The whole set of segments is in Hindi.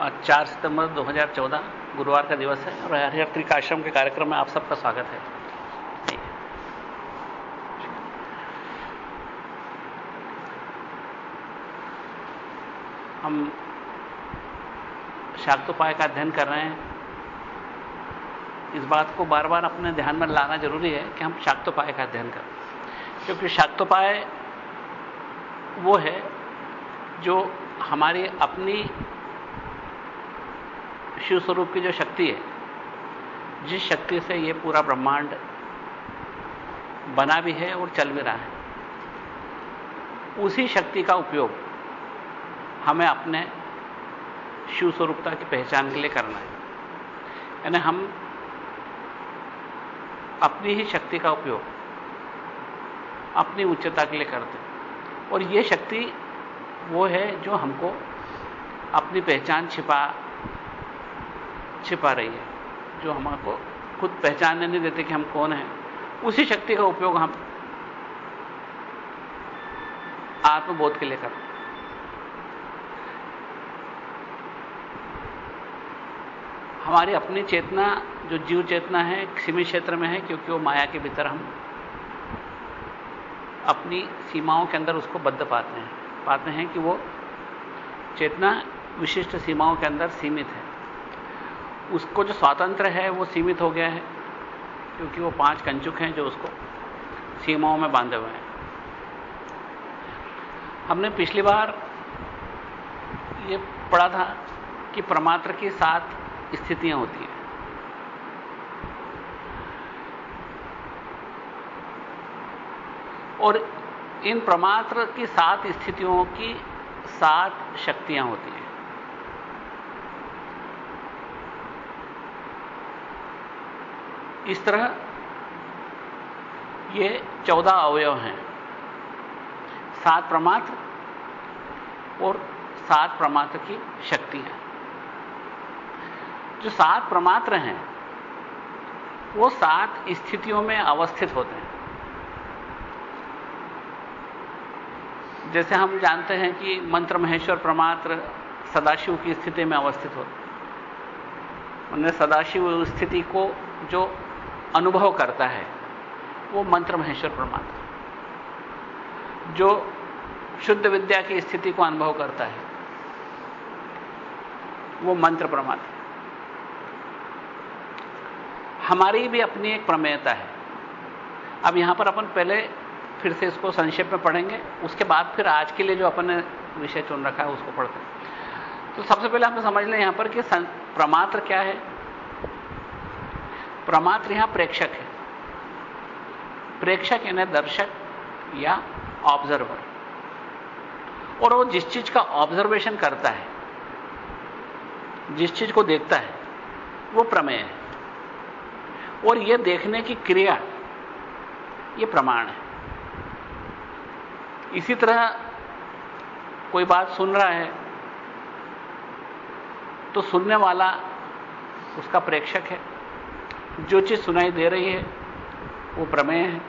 चार सितंबर 2014 गुरुवार का दिवस है और हरिहर त्रिकाश्रम के कार्यक्रम में आप सबका स्वागत है। हम शाक्तोपाय का अध्ययन कर रहे हैं। इस बात को बार बार अपने ध्यान में लाना ज़रूरी है कि हम शाक्तोपाय का अध्ययन करें। क्योंकि शाक्तोपाय वो है जो हमारी अपनी शिव स्वरूप की जो शक्ति है, जिस शक्ति से ये पूरा ब्रह्मांड बना भी है और चल भी रहा है, उसी शक्ति का उपयोग हमें अपने शिव स्वरूपता की पहचान के लिए करना है। यानी हम अपनी ही शक्ति का उपयोग अपनी उच्चता के लिए करते हैं। और यह शक्ति वो है जो हमको अपनी पहचान छिपा छिपा रही है, जो हमको खुद पहचानने नहीं देते कि हम कौन हैं। उसी शक्ति का उपयोग हम आत्मबोध के लिए करते हमारी अपनी चेतना, जो जीव चेतना है सीमित क्षेत्र में है, क्योंकि वो माया के भीतर हम अपनी सीमाओं के अंदर उसको बद्ध पाते हैं। पाते हैं कि वो चेतना विशिष्ट सीमाओं के अंदर सीमित है। उसको जो स्वातंत्र है, वो सीमित हो गया है, क्योंकि वो पाँच कंचुक हैं जो उसको सीमाओं में बांधे हुए हैं। हमने पिछली बार ये पढ़ा था कि प्रमात्र की सात स्थितियाँ होती हैं। और इन प्रमात्र की सात स्थितियों की सात शक्तियाँ होती हैं। इस तरह ये चौदह अवयव हैं। सात प्रमात्र और सात प्रमात्र की शक्ति है। जो सात प्रमात्र हैं, वो सात स्थितियों में अवस्थित होते हैं। जैसे हम जानते हैं कि मंत्र महेश्वर प्रमात्र सदाशिव की स्थिति में अवस्थित होते हैं। उन्हें सदाशिव स्थिति को जो अनुभव करता है, वो मंत्र महेश्वर प्रमात्र जो शुद्ध विद्या की स्थिति को अनुभव करता है, वो मंत्र प्रमात्र हमारी भी अपनी एक प्रमेयता है। अब यहाँ पर अपन पहले फिर से इसको संक्षेप में पढ़ेंगे, उसके बाद फिर आज के लिए जो अपन ने विषय चुन रखा है, उसको पढ़ते हैं। तो सबसे पहले हमें समझ लें यहाँ पर कि प्रमात्र क्या है प्रमात्र यहाँ प्रेक्षक है। प्रेक्षक यानी दर्शक या ऑब्जर्वर और वो जिस चीज़ का ऑब्जर्वेशन करता है, जिस चीज़ को देखता है, वो प्रमेय है। और यह देखने की क्रिया यह प्रमाण है। इसी तरह कोई बात सुन रहा है तो सुनने वाला उसका प्रेक्षक है। जो चीज़ सुनाई दे रही है, वो प्रमेय है,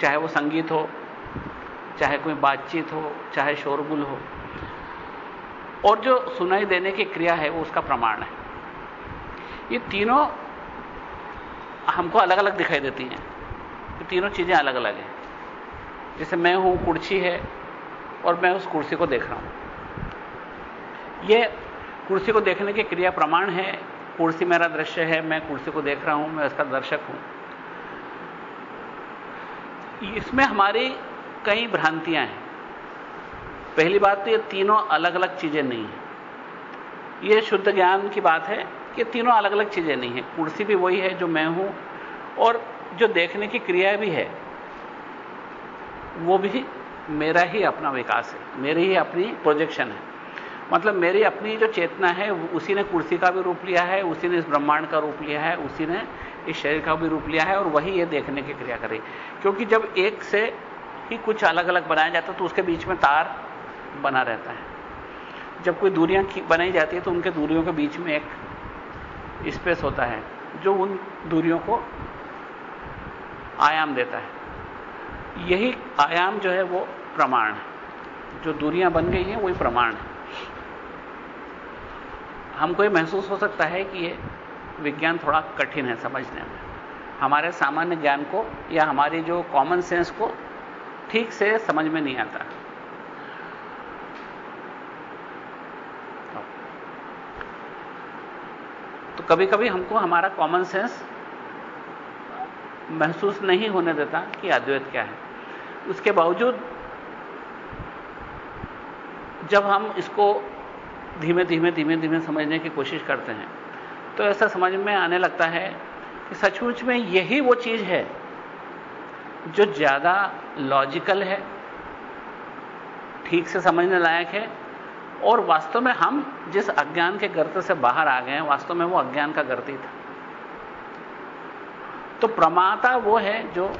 चाहे वो संगीत हो, चाहे कोई बातचीत हो, चाहे शोरगुल हो। और जो सुनाई देने की क्रिया है, वो उसका प्रमाण है। ये तीनों हमको अलग अलग दिखाई देती हैं। ये तीनों चीज़ें अलग अलग हैं। जैसे मैं हूँ, कुर्सी है, और मैं उस कुर्सी को देख रहा हूँ। ये कुर्सी को देखने की क्रिया प्रमाण है कुर्सी मेरा दृश्य है, मैं कुर्सी को देख रहा हूँ, मैं उसका दर्शक हूँ। इसमें हमारी कई भ्रांतियाँ हैं। पहली बात तो ये तीनों अलग अलग चीज़ें नहीं है। ये शुद्ध ज्ञान की बात है कि तीनों अलग अलग चीज़ें नहीं है। कुर्सी भी वही है जो मैं हूँ और जो देखने की क्रिया भी है, वो भी मेरा ही अपना विकास है, मेरी ही अपनी प्रोजेक्शन है। मतलब मेरी अपनी जो चेतना है, उसी ने कुर्सी का भी रूप लिया है, उसी ने इस ब्रह्मांड का रूप लिया है, उसी ने इस शरीर का भी रूप लिया है और वही ये देखने की क्रिया करे। क्योंकि जब एक से ही कुछ अलग अलग बनाया जाता है तो उसके बीच में तार बना रहता है। जब कोई दूरियाँ बनाई जाती है तो उनके दूरियों के बीच में एक स्पेस होता है, जो उन दूरियों को आयाम देता है। यही आयाम जो है, वो प्रमाण जो दूरियाँ बन गई हैं, वही प्रमाण है। हमको ये महसूस हो सकता है कि ये विज्ञान थोड़ा कठिन है समझने में। हमारे सामान्य ज्ञान को या हमारी जो कॉमन सेंस को ठीक से समझ में नहीं आता। तो कभी कभी हमको हमारा कॉमन सेंस महसूस नहीं होने देता कि अद्वैत क्या है। उसके बावजूद जब हम इसको धीमे धीमे धीमे धीमे समझने की कोशिश करते हैं। तो ऐसा समझ में आने लगता है कि सचमुच में यही वो चीज़ है जो ज़्यादा लॉजिकल है, ठीक से समझने लायक है, और वास्तव में हम जिस अज्ञान के गर्त से बाहर आ गए हैं, वास्तव में वो अज्ञान का गर्त था। तो प्रमाता वो है जो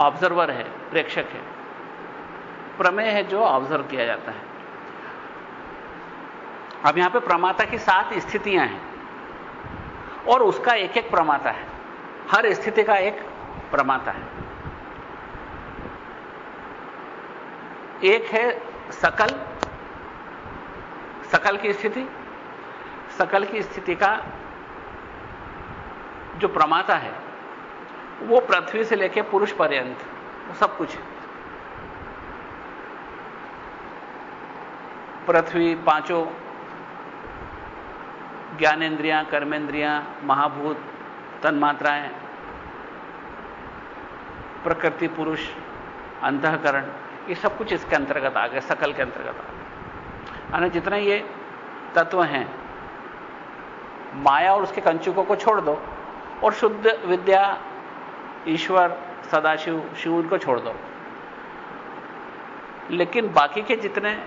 ऑब्जर्वर है, प्रेक्षक है। प्रमेय है जो ऑब्ज़र्व किया जाता है। अब यहाँ पे प्रमाता की सात स्थितियाँ हैं। और उसका एक एक प्रमाता है। हर स्थिति का एक प्रमाता है। एक है सकल। सकल की स्थिति। सकल की स्थिति का जो प्रमाता है, वो पृथ्वी से लेकर पुरुष पर्यंत, वो सब कुछ पृथ्वी पाँचों ज्ञानेन्द्रियाँ कर्मेंद्रियाँ महाभूत, तन्मात्राएँ। प्रकृति, पुरुष, अंतकरण, ये सब कुछ इसके अंतर्गत आ गए, सकल के अंतर्गत आ गए। यानी जितने ये तत्व हैं, माया और उसके कंचुकों को छोड़ दो और शुद्ध विद्या, ईश्वर, सदाशिव, शिव को छोड़ दो। लेकिन बाकी के जितने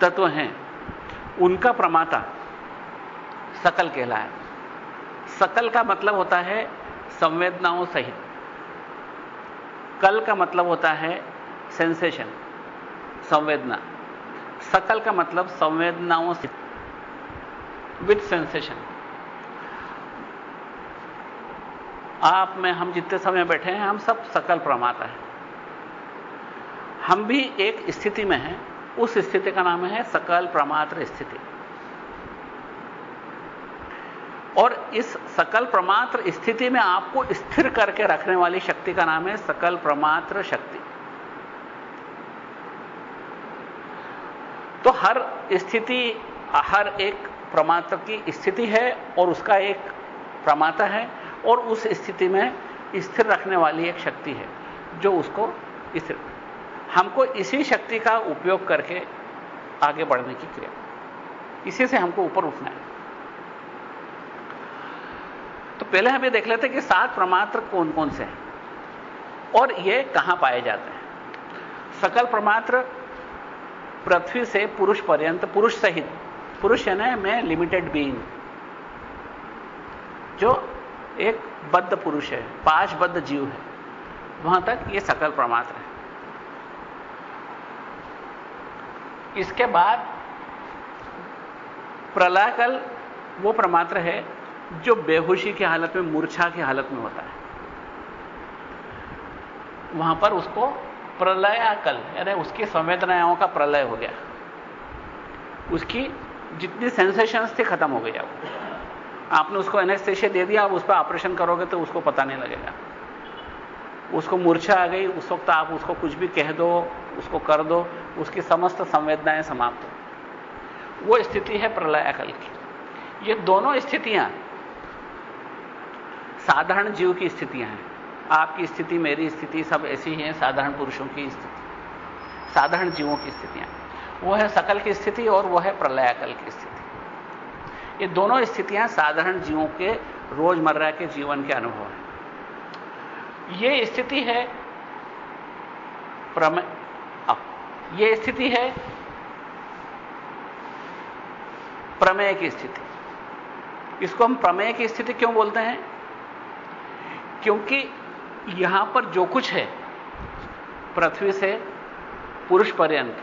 तत्व हैं उनका प्रमाता, सकल कहलाए। सकल का मतलब होता है संवेदनाओं सहित। कल का मतलब होता है सेंसेशन, संवेदना। सकल का मतलब संवेदनाओं से विथ सेंसेशन। आप में हम जितने समय बैठे हैं, हम सब सकल प्रमाता है। हम भी एक स्थिति में हैं उस स्थिति का नाम है सकल प्रमात्र स्थिति। और इस सकल प्रमात्र स्थिति में आपको स्थिर करके रखने वाली शक्ति का नाम है सकल प्रमात्र शक्ति। तो हर स्थिति, हर एक प्रमात्र की स्थिति है और उसका एक प्रमाता है और उस स्थिति में स्थिर रखने वाली एक शक्ति है जो उसको स्थिर हमको इसी शक्ति का उपयोग करके आगे बढ़ने की क्रिया। इसी से हमको ऊपर उठना है। तो पहले हम ये देख लेते हैं कि सात प्रमात्र कौन कौन से हैं और ये कहाँ पाए जाते हैं। सकल प्रमात्र पृथ्वी से पुरुष पर्यंत, पुरुष सहित। पुरुष है ना मैं लिमिटेड बीइंग जो एक बद्ध पुरुष है, पाँच बद्ध जीव है। वहाँ तक ये सकल प्रमात्र है। इसके बाद प्रलयकल वो प्रमात्र है जो बेहोशी की हालत में, मूर्छा की हालत में होता है। वहाँ पर उसको प्रलयाकल, यानी उसकी संवेदनाओं का प्रलय हो गया। उसकी जितनी सेंसेशंस थी, खत्म हो गई अब। आपने उसको एनेस्थेशिया दे दिया, अब उस पर ऑपरेशन करोगे तो उसको पता नहीं लगेगा। उसको मूर्छा आ गई, उस वक्त आप उसको कुछ भी कह दो, उसको कर दो उसकी समस्त संवेदनाएँ समाप्त हो। वो स्थिति है प्रलय अकल की। ये दोनों स्थितियाँ साधारण जीव की स्थितियाँ हैं। आपकी स्थिति, मेरी स्थिति, सब ऐसी ही है, साधारण पुरुषों की स्थिति, साधारण जीवों की स्थितियाँ। वो है सकल की स्थिति और वो है प्रलय अकल की स्थिति। ये दोनों स्थितियाँ साधारण जीवों के रोज़मर्रा के जीवन के अनुभव हैं। ये स्थिति है प्रमेय ये स्थिति है प्रमेय की स्थिति। इसको हम प्रमेय की स्थिति क्यों बोलते हैं? क्योंकि यहाँ पर जो कुछ है, पृथ्वी से पुरुष पर्यंत,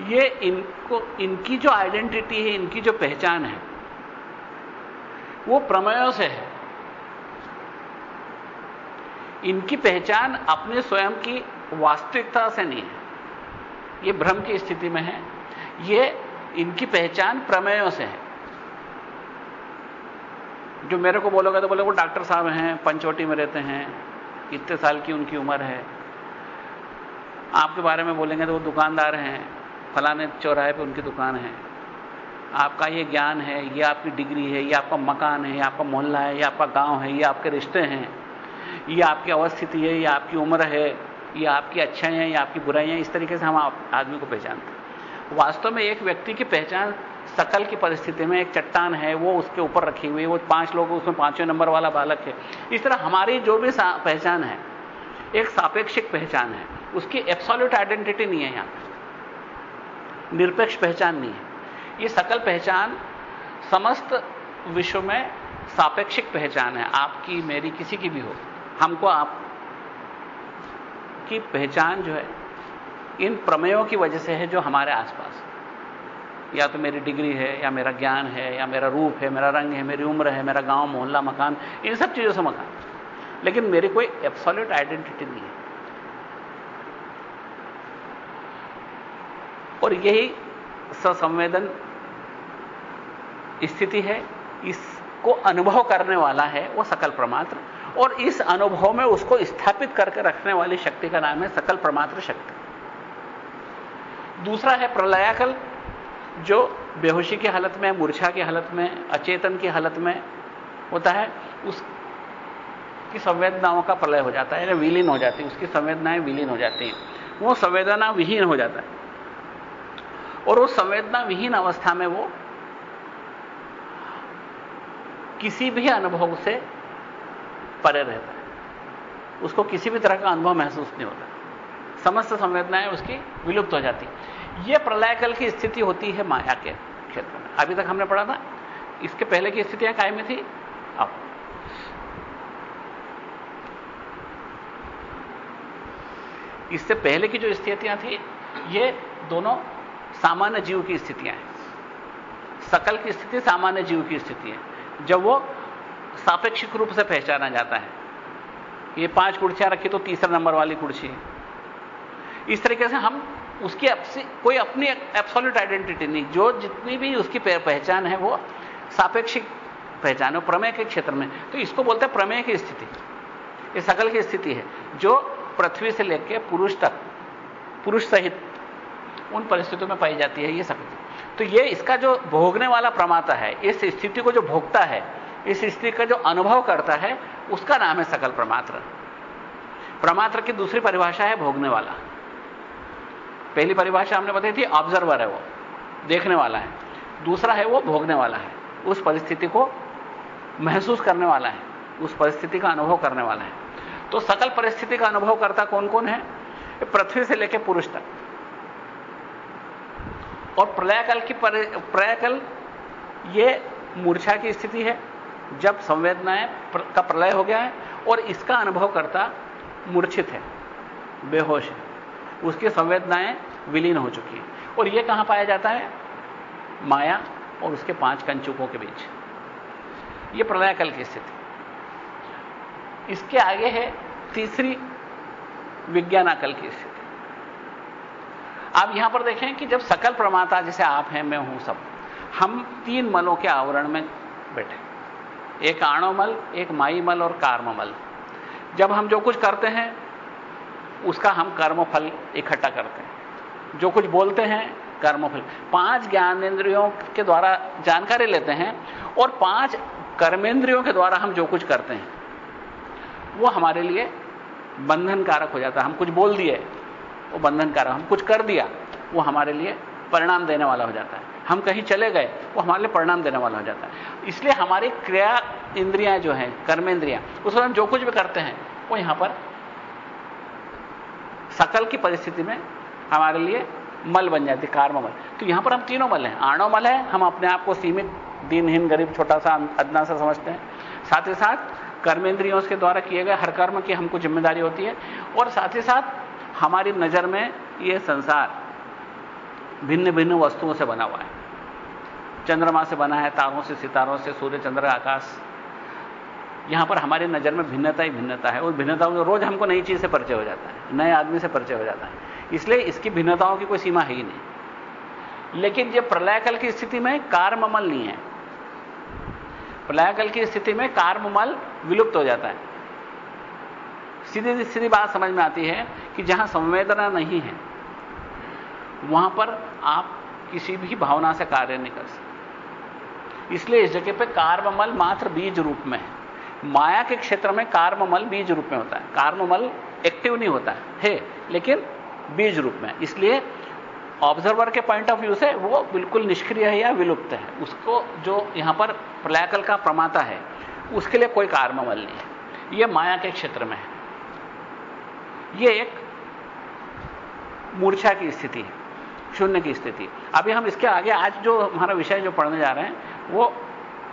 ये इनको, इनकी जो आइडेंटिटी है, इनकी जो पहचान है, वो प्रमेयों से है। इनकी पहचान अपने स्वयं की वास्तविकता से नहीं है। ये भ्रम की स्थिति में है। ये इनकी पहचान प्रमेयों से है। जो मेरे को बोलोगे तो बोले वो डॉक्टर साहब हैं, पंचवटी में रहते हैं, इतने साल की उनकी उम्र है। आपके बारे में बोलेंगे तो वो दुकानदार हैं, फलाने चौराहे पे उनकी दुकान है। आपका ये ज्ञान है, ये आपकी डिग्री है, ये आपका मकान है, ये आपका मोहल्ला है, ये आपका गाँव है, ये आपके रिश्ते हैं, ये आपकी अवस्थिति है, ये आपकी उम्र है। ये आपकी अच्छाई है, ये आपकी बुराइयाँ इस तरीके से हम आदमी को पहचानते हैं। वास्तव में एक व्यक्ति की पहचान सकल की परिस्थिति में एक चट्टान है, वो उसके ऊपर रखी हुई है, वो पाँच लोग, उसमें पाँचवें नंबर वाला बालक है। इस तरह हमारी जो भी पहचान है, एक सापेक्षिक पहचान है, उसकी एब्सोल्यूट आइडेंटिटी नहीं है यहाँ निरपेक्ष पहचान नहीं है। ये सकल पहचान समस्त विश्व में सापेक्षिक पहचान है, आपकी, मेरी, किसी की भी हो। हमको आप की पहचान जो है, इन प्रमेयों की वजह से है जो हमारे आसपास। या तो मेरी डिग्री है, या मेरा ज्ञान है, या मेरा रूप है, मेरा रंग है, मेरी उम्र है, मेरा गाँव, मोहल्ला, मकान, इन सब चीज़ों से मकान। लेकिन मेरी कोई एब्सोल्यूट आइडेंटिटी नहीं है। और यही ससंवेदन स्थिति है, इसको अनुभव करने वाला है वो सकल प्रमात्र और इस अनुभव में उसको स्थापित करके रखने वाली शक्ति का नाम है सकल प्रमात्र शक्ति। दूसरा है प्रलयाकल, जो बेहोशी की हालत में, मूर्छा की हालत में, अचेतन की हालत में होता है, उसकी संवेदनाओं का प्रलय हो जाता है विलीन हो जाती है, उसकी संवेदनाएँ विलीन हो जाती हैं। वो संवेदना विहीन हो जाता है। और उस संवेदना विहीन अवस्था में वो किसी भी अनुभव से परे रहता है। उसको किसी भी तरह का अनुभव महसूस नहीं होता। समस्त संवेदनाएँ उसकी विलुप्त हो जाती। यह प्रलयकल की स्थिति होती है माया के क्षेत्र में। अभी तक हमने पढ़ा था, इसके पहले की स्थितियाँ काय में थी, अब। इससे पहले की जो स्थितियाँ थी, ये दोनों सामान्य जीव की स्थितियाँ हैं। सकल की स्थिति सामान्य जीव की स्थिति है। जब वो सापेक्षिक रूप से पहचाना जाता है। ये पाँच कुर्सियाँ रखी तो तीसरा नंबर वाली कुर्सी। है इस तरीके से हम उसकी कोई अपनी एब्सोल्यूट आइडेंटिटी नहीं, जो जितनी भी उसकी पहचान है, वो सापेक्षिक पहचान है, प्रमेय के क्षेत्र में। तो इसको बोलते हैं प्रमेय की स्थिति। ये सकल की स्थिति है, जो पृथ्वी से लेकर पुरुष तक, पुरुष सहित उन परिस्थितियों में पाई जाती है ये सकल तो ये इसका जो भोगने वाला प्रमाता है, इस स्थिति को जो भोगता है इस स्थिति का जो अनुभव करता है, उसका नाम है सकल प्रमात्र। प्रमात्र की दूसरी परिभाषा है भोगने वाला पहली परिभाषा हमने बताई थी ऑब्जर्वर है वो, देखने वाला है। दूसरा है वो भोगने वाला है, उस परिस्थिति को महसूस करने वाला है, उस परिस्थिति का अनुभव करने वाला है। तो सकल परिस्थिति का अनुभव करता कौन कौन है? पृथ्वी से लेकर पुरुष तक। और प्रलयकल की प्रलयकल ये मूर्छा की स्थिति है जब संवेदनाएँ का प्रलय हो गया है और इसका अनुभव करता मूर्छित है, बेहोश है, उसकी संवेदनाएँ विलीन हो चुकी हैं। और यह कहाँ पाया जाता है? माया और उसके पाँच कंचुकों के बीच। यह प्रलयकल की स्थिति। इसके आगे है तीसरी विज्ञानाकल की स्थिति। आप यहाँ पर देखें कि जब सकल प्रमाता जैसे आप हैं, मैं हूँ सब, हम तीन मलों के आवरण में बैठे। एक आणोमल, एक माईमल और कार्ममल। जब हम जो कुछ करते हैं, उसका हम कर्मफल इकट्ठा करते हैं। जो कुछ बोलते हैं, कर्मफल। पाँच ज्ञानेन्द्रियों के द्वारा जानकारी लेते हैं और पाँच कर्मेंद्रियों के द्वारा हम जो कुछ करते हैं, वो हमारे लिए बंधनकारक हो जाता है। हम कुछ बोल दिए, वो बंधनकारक, हम कुछ कर दिया, वो हमारे लिए परिणाम देने वाला हो जाता है। हम कहीं चले गए, वो हमारे लिए परिणाम देने वाला हो जाता है। इसलिए हमारी क्रिया इंद्रियाँ जो हैं, कर्मेंद्रियाँ उसमें हम जो कुछ भी करते हैं, वो यहाँ पर सकल की परिस्थिति में हमारे लिए मल बन जाती कार्ममल तो यहाँ पर हम तीनों मल हैं। आणो मल है, हम अपने आप को सीमित, दिनहीन, गरीब छोटा सा अदना सा समझते हैं। साथ ही साथ कर्मेंद्रियों के द्वारा किए गए हर कर्म की हमको ज़िम्मेदारी होती है। और साथ ही साथ हमारी नज़र में यह संसार भिन्न भिन्न वस्तुओं से बना हुआ है। चंद्रमा से बना है, तारों से, सितारों से, सूर्य, चंद्र, आकाश। यहाँ पर हमारी नज़र में भिन्नता ही भिन्नता है। और भिन्नताओं में रोज हमको नई चीज़ से परिचय हो जाता है, नए आदमी से परिचय हो जाता है। इसलिए इसकी भिन्नताओं की कोई सीमा है ही नहीं। लेकिन जब प्रलयकल की स्थिति में कार्ममल नहीं है। प्रलयकल की स्थिति में कार्ममल विलुप्त हो जाता है। सीधी सीधी बात समझ में आती है कि जहाँ संवेदना नहीं है, वहाँ पर आप किसी भी भावना से कार्य नहीं कर सकते। इसलिए इस जगह पे कार्ममल मात्र बीज रूप में है। माया के क्षेत्र में कार्ममल बीज रूप में होता है। कार्ममल एक्टिव नहीं होता है, है लेकिन बीज रूप में। इसलिए ऑब्जर्वर के पॉइंट ऑफ़ व्यू से वो बिल्कुल निष्क्रिय है या विलुप्त है। उसको जो यहाँ पर प्रलयकल का प्रमाता है उसके लिए कोई कार्ममल नहीं है। यह माया के क्षेत्र में है। यह एक मूर्छा की स्थिति है शून्य की स्थिति अभी हम इसके आगे आज जो हमारा विषय जो पढ़ने जा रहे हैं वो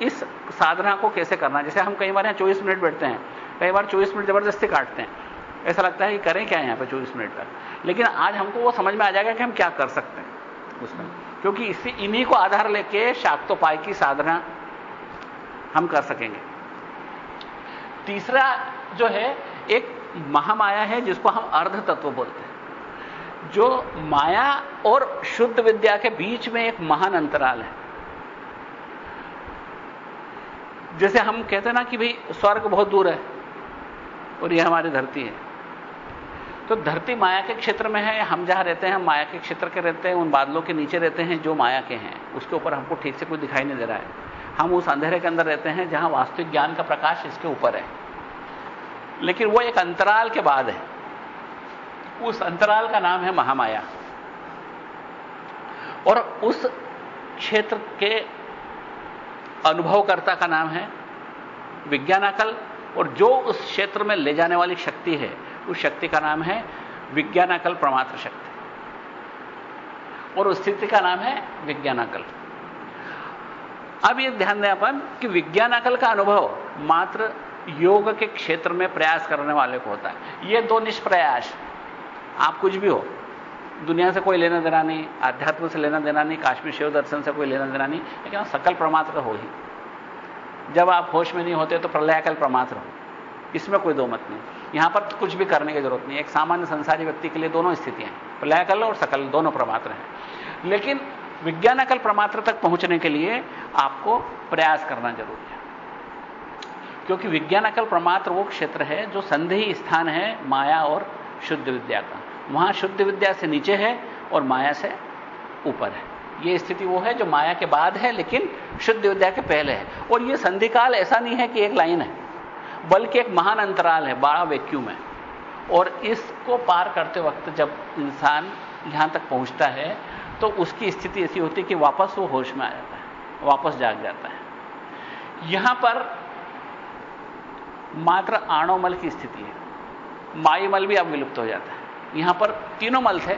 इस साधना को कैसे करना जैसे हम कई बार यहाँ चौबीस मिनट बैठते हैं, कई बार चौबीस मिनट ज़बरदस्ती काटते हैं। ऐसा लगता है कि करें क्या यहाँ पर चौबीस मिनट तक लेकिन आज हमको वो समझ में आ जाएगा कि हम क्या कर सकते हैं उसमें। क्योंकि इसी, इन्हीं को आधार लेके शाक्तोपाय की साधना हम कर सकेंगे। तीसरा जो है, एक महामाया है जिसको हम अर्ध तत्व बोलते हैं। जो माया और शुद्ध विद्या के बीच में एक महान अंतराल है। जैसे हम कहते ना कि भाई, स्वर्ग बहुत दूर है और यह हमारी धरती है। तो धरती माया के क्षेत्र में है, हम जहाँ रहते हैं, हम माया के क्षेत्र के रहते हैं, उन बादलों के नीचे रहते हैं जो माया के हैं। उसके ऊपर हमको ठीक से कुछ दिखाई नहीं दे रहा है। हम उस अंधेरे के अंदर रहते हैं जहाँ वास्तविक ज्ञान का प्रकाश इसके ऊपर है। लेकिन वो एक अंतराल के बाद है। उस अंतराल का नाम है महामाया। और उस क्षेत्र के अनुभवकर्ता का नाम है, विज्ञानाकल, और जो उस क्षेत्र में ले जाने वाली शक्ति है, उस शक्ति का नाम है विज्ञानाकल प्रमात्र शक्ति। और उस स्थिति का नाम है विज्ञानाकल। अब यह ध्यान दें अपन कि विज्ञानाकल का अनुभव मात्र योग के क्षेत्र में प्रयास करने वाले को होता है। यह दो निष्प्रयास, आप कुछ भी हो दुनिया से कोई लेना देना नहीं, आध्यात्म से लेना देना नहीं, काश्मीर शिव दर्शन से कोई लेना देना नहीं, लेकिन सकल प्रमात्र हो ही। जब आप होश में नहीं होते तो प्रलयाकल प्रमात्र हो। इसमें कोई दो मत नहीं। यहाँ पर कुछ भी करने की ज़रूरत नहीं। एक सामान्य संसारी व्यक्ति के लिए दोनों स्थितियाँ हैं। प्रलयाकल और सकल, दोनों प्रमात्र हैं। लेकिन विज्ञानकल प्रमात्र तक पहुँचने के लिए आपको प्रयास करना ज़रूरी है। क्योंकि विज्ञानकल प्रमात्र वो क्षेत्र है जो संधि स्थान है माया और शुद्ध विद्या का। वहाँ शुद्ध विद्या से नीचे है और माया से ऊपर है। यह स्थिति वो है जो माया के बाद है, लेकिन शुद्ध विद्या के पहले है। और यह संधिकाल ऐसा नहीं है कि एक लाइन है, बल्कि एक महान अंतराल है बड़ा वैक्यूम है और इसको पार करते वक्त जब इंसान यहाँ तक पहुँचता है तो उसकी स्थिति ऐसी होती है कि वापस वो होश में आ जाता है, वापस जाग जाता है। यहाँ पर मात्र आणोमल की स्थिति है। माईमल भी अब विलुप्त हो जाता है। यहाँ पर तीनों मल थे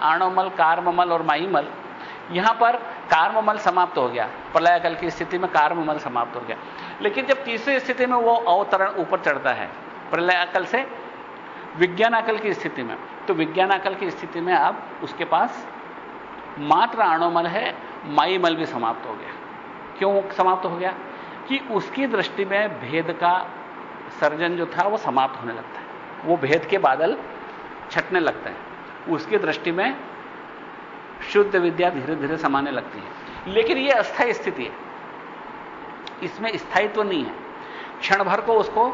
आणोमल कार्ममल और माईमल यहाँ पर कार्ममल समाप्त हो गया, प्रलयकल की स्थिति में कार्ममल समाप्त हो गया। लेकिन जब तीसरी स्थिति में वो अवतरण ऊपर चढ़ता है, प्रलयाकल से विज्ञानाकल की स्थिति में तो विज्ञानाकल की स्थिति में अब उसके पास मात्र आणोमल है माईमल भी समाप्त हो गया। क्यों समाप्त हो गया? कि उसकी दृष्टि में भेद का सर्जन जो था वो समाप्त होने लगता है। वो भेद के बादल छटने लगते हैं। उसकी दृष्टि में शुद्ध विद्या धीरे धीरे समाने लगती है। लेकिन यह अस्थायी स्थिति है। इसमें स्थायित्व तो नहीं है। क्षण भर को उसको